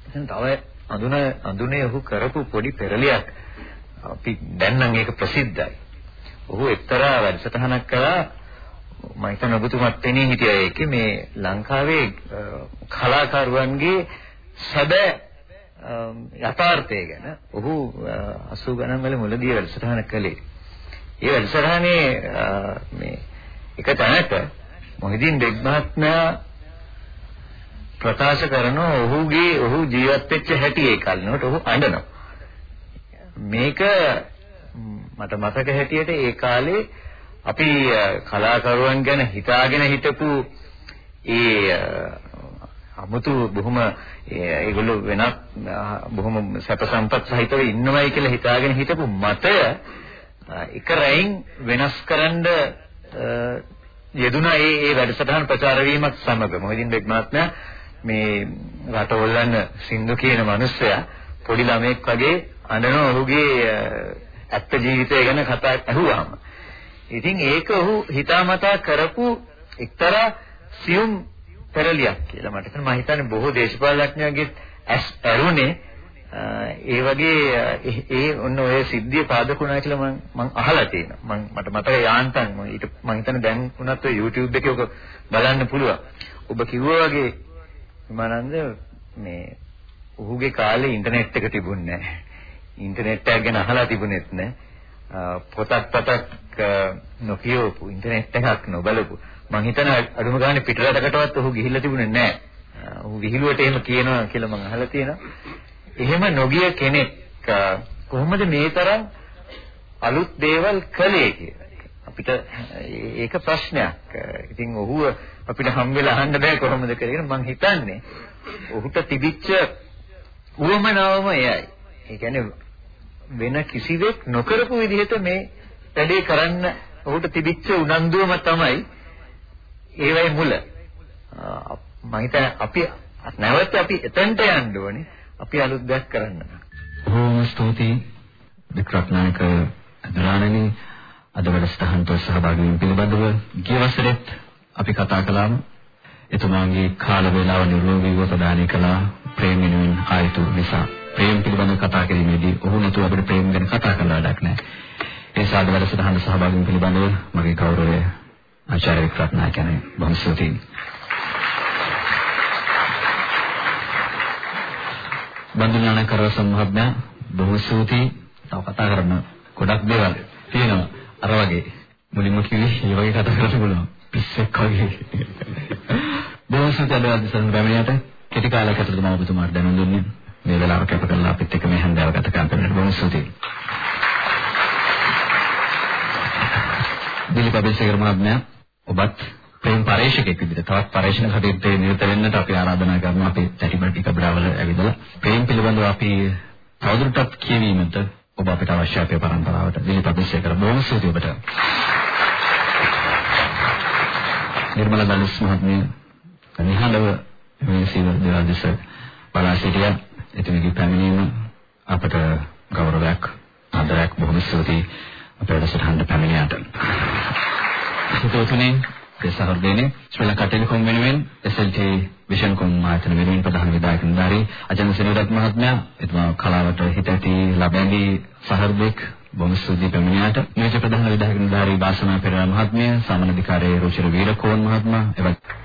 එතන තව අඳුන අඳුනේ ඔහු කරපු පොඩි පෙරලියක් අපි දැන් නම් ඒක ප්‍රසිද්ධයි. ඔහු එක්තරා වැඩසටහනක් කළා මම හිතන ඔබතුමත් පෙනී හිටියා ඒකේ මේ ලංකාවේ කලාකරුවන්ගේ සැබෑ යථාර්ථය ගැන ඔහු 80 ගණන් වල මුලදී වැඩසටහන කළේ. ඒ වැඩසටහනේ මේ එක තැනක මොහිදින් බෙග් මහත්මයා ප්‍රකාශ කරන ඔහුගේ ඔහු ජීවත් වෙච්ච හැටි ඒ කලිනකොට ඔහු අඬනවා. මේක මට මතක හැටියට ඒ කාලේ අපි කලාකරුවන් ගැන හිතාගෙන හිටපු ඒ 아무තු බොහොම ඒගොල්ලෝ වෙනත් බොහොම සැප සම්පත් සහිතව ඉන්නවයි කියලා හිතාගෙන හිටපු මතය එක රැයින් වෙනස් කරන්න යෙදුනා ඒ ඒ වැඩසටහන ප්‍රචාර වීමත් සමග. මොහිදින් බෙග් මහත්මයා මේ රටවල්ලන් සින්දු කියන මිනිස්සයා පොඩි ළමෙක් වගේ අඬන ඔහුගේ ඇත්ත ජීවිතය ගැන කතා ඇහුවාම. ඉතින් ඒක ඔහු හිතාමතා කරපු එක්තරා සියුම් පෙරලියක් කියලා මට හිතෙනවා. මම හිතන්නේ බොහෝ දේශපාලඥයන්ගේ ඇස් ඇරුනේ ඒ වගේ ඒ ඔන්න ඔය සිද්ධිය පාදකුණා කියලා මම මම අහලා තියෙනවා. මම මට මතකයි යාන්තම්. ඊට මම හිතන්නේ දැන් උනත් ඔය YouTube එකේ ඔක බලන්න පුළුවන්. ඔබ කිව්වා වගේ මනන්ද මේ ඔහුගේ කාලේ ඉන්ටර්නෙට් එක තිබුණේ නැහැ. ඉන්ටර්නෙට් එක ගැන අහලා තිබුණෙත් නැහැ. පොතක් පතක් නොකියවපු ඉන්ටර්නෙට් එකක් නොබලපු මං හිතන අඩුම ගානේ පිටරටකටවත් ඔහු ගිහිල්ලා තිබුණේ නැහැ. ඔහු විහිළුවට එහෙම කියනවා කියලා මං අහලා තියෙනවා. එහෙම නොගිය කෙනෙක් කොහොමද මේ තරම් අලුත් දේවල් කළේ කියලා. අපිට ඒක ප්‍රශ්නයක්. ඉතින් ඔහුව අපිට හම් වෙලා අහන්න බෑ කොහොමද කියලා. මං හිතන්නේ ඔහුට තිබිච්ච උවමනාවම එයයි. ඒ කියන්නේ වෙන කිසිවෙක් නොකරපු විදිහට මේ වැඩේ කරන්න ඔහුට තිබිච්ච උනන්දුවම තමයි ඒවයි මුල. මම හිතන්නේ අපි නැවත අපි එතනට යන්න ඕනේ. අපි අලුත් දෙයක් කරන්න. බොහොම ස්තුතියි වික්‍රත්නායක අදරාණනි අද වැඩසටහනට සහභාගී වීම පිළිබඳව ගිය වසරෙත් අපි කතා කළාම එතුමාගේ කාල වේලාව නිරෝගීව ප්‍රදානය කළා ප්‍රේමිනුන් ආයතු නිසා ප්‍රේම පිළිබඳව කතා කිරීමේදී ඔහු නැතුව අපිට ප්‍රේම ගැන කතා කරන්න වැඩක් නැහැ. ඒ සාද වැඩසටහන සහභාගී වීම පිළිබඳව මගේ ගෞරවය ආචාර්ය වික්‍රත්නායකයන් බොහොම ස්තුතියි. බන්දුනාන කරවසම් මහත්මයා බොහොම ස්තුතියි. තව කතා කරන්න ගොඩක් දේවල් තියෙනවා. අර වගේ මුලින්ම කිව්වේ මේ වගේ කතා කරන්න පුළුවන්. පිස්සෙක් වගේ. බොහොම ස්තුතියි අද අධිසන් රැමිනියට කෙටි කාලයක ඇතුළත මම ඔබතුමාට දැනුම් දුන්නේ. මේ වෙලාව කැප කරලා අපිත් එක්ක මේ හැන්දාව ගත කරන්න බොහොම ස්තුතියි. දිලීප අබේසේකර මහත්මයා ඔබත් ප්‍රේම පරේක්ෂකෙක් විදිහට තවත් පරේක්ෂණ කටයුත්තේ නිරත වෙන්නට අපි ආරාධනා කරනවා අපේ තැටිපටි කබඩාවල ඇවිදලා ප්‍රේම පිළිබඳව අපි තවදුරටත් කියවීමට ඔබ අපිට අවශ්‍ය අපේ පරම්පරාවට දිලීප අබේසේකර බොහොම ස්තුතියි ඔබට. නිර්මලා දලස් මහත්මිය නිහඬව මේ සීල දේවාදස බලා සිටියා. එතුමියගේ පැමිණීම අපට ගෞරවයක් ආදරයක් බොහොම ස්තුතියි අපේ වැඩසටහනට පැමිණියාට. සිතෝතුනේ සහෘදයනේ ශ්‍රී ලංකා ටෙලිකොම් වෙනුවෙන් SLT විෂන් කොම් ආයතන වෙනුවෙන් ප්‍රධාන විධායක නිලධාරී අජන සෙනවිරත් මහත්මයා එතුමා කලාවට හිත ඇති ලබැඳි සහෘදෙක් බොහොම ස්තුතියි පැමිණියාට නියෝජ්‍ය ප්‍රධාන විධායක නිලධාරී වාසනා පෙරේරා මහත්මිය සාමාන්‍ය අධිකාරියේ රුචිර වීරකෝන් මහත්මයා එවත්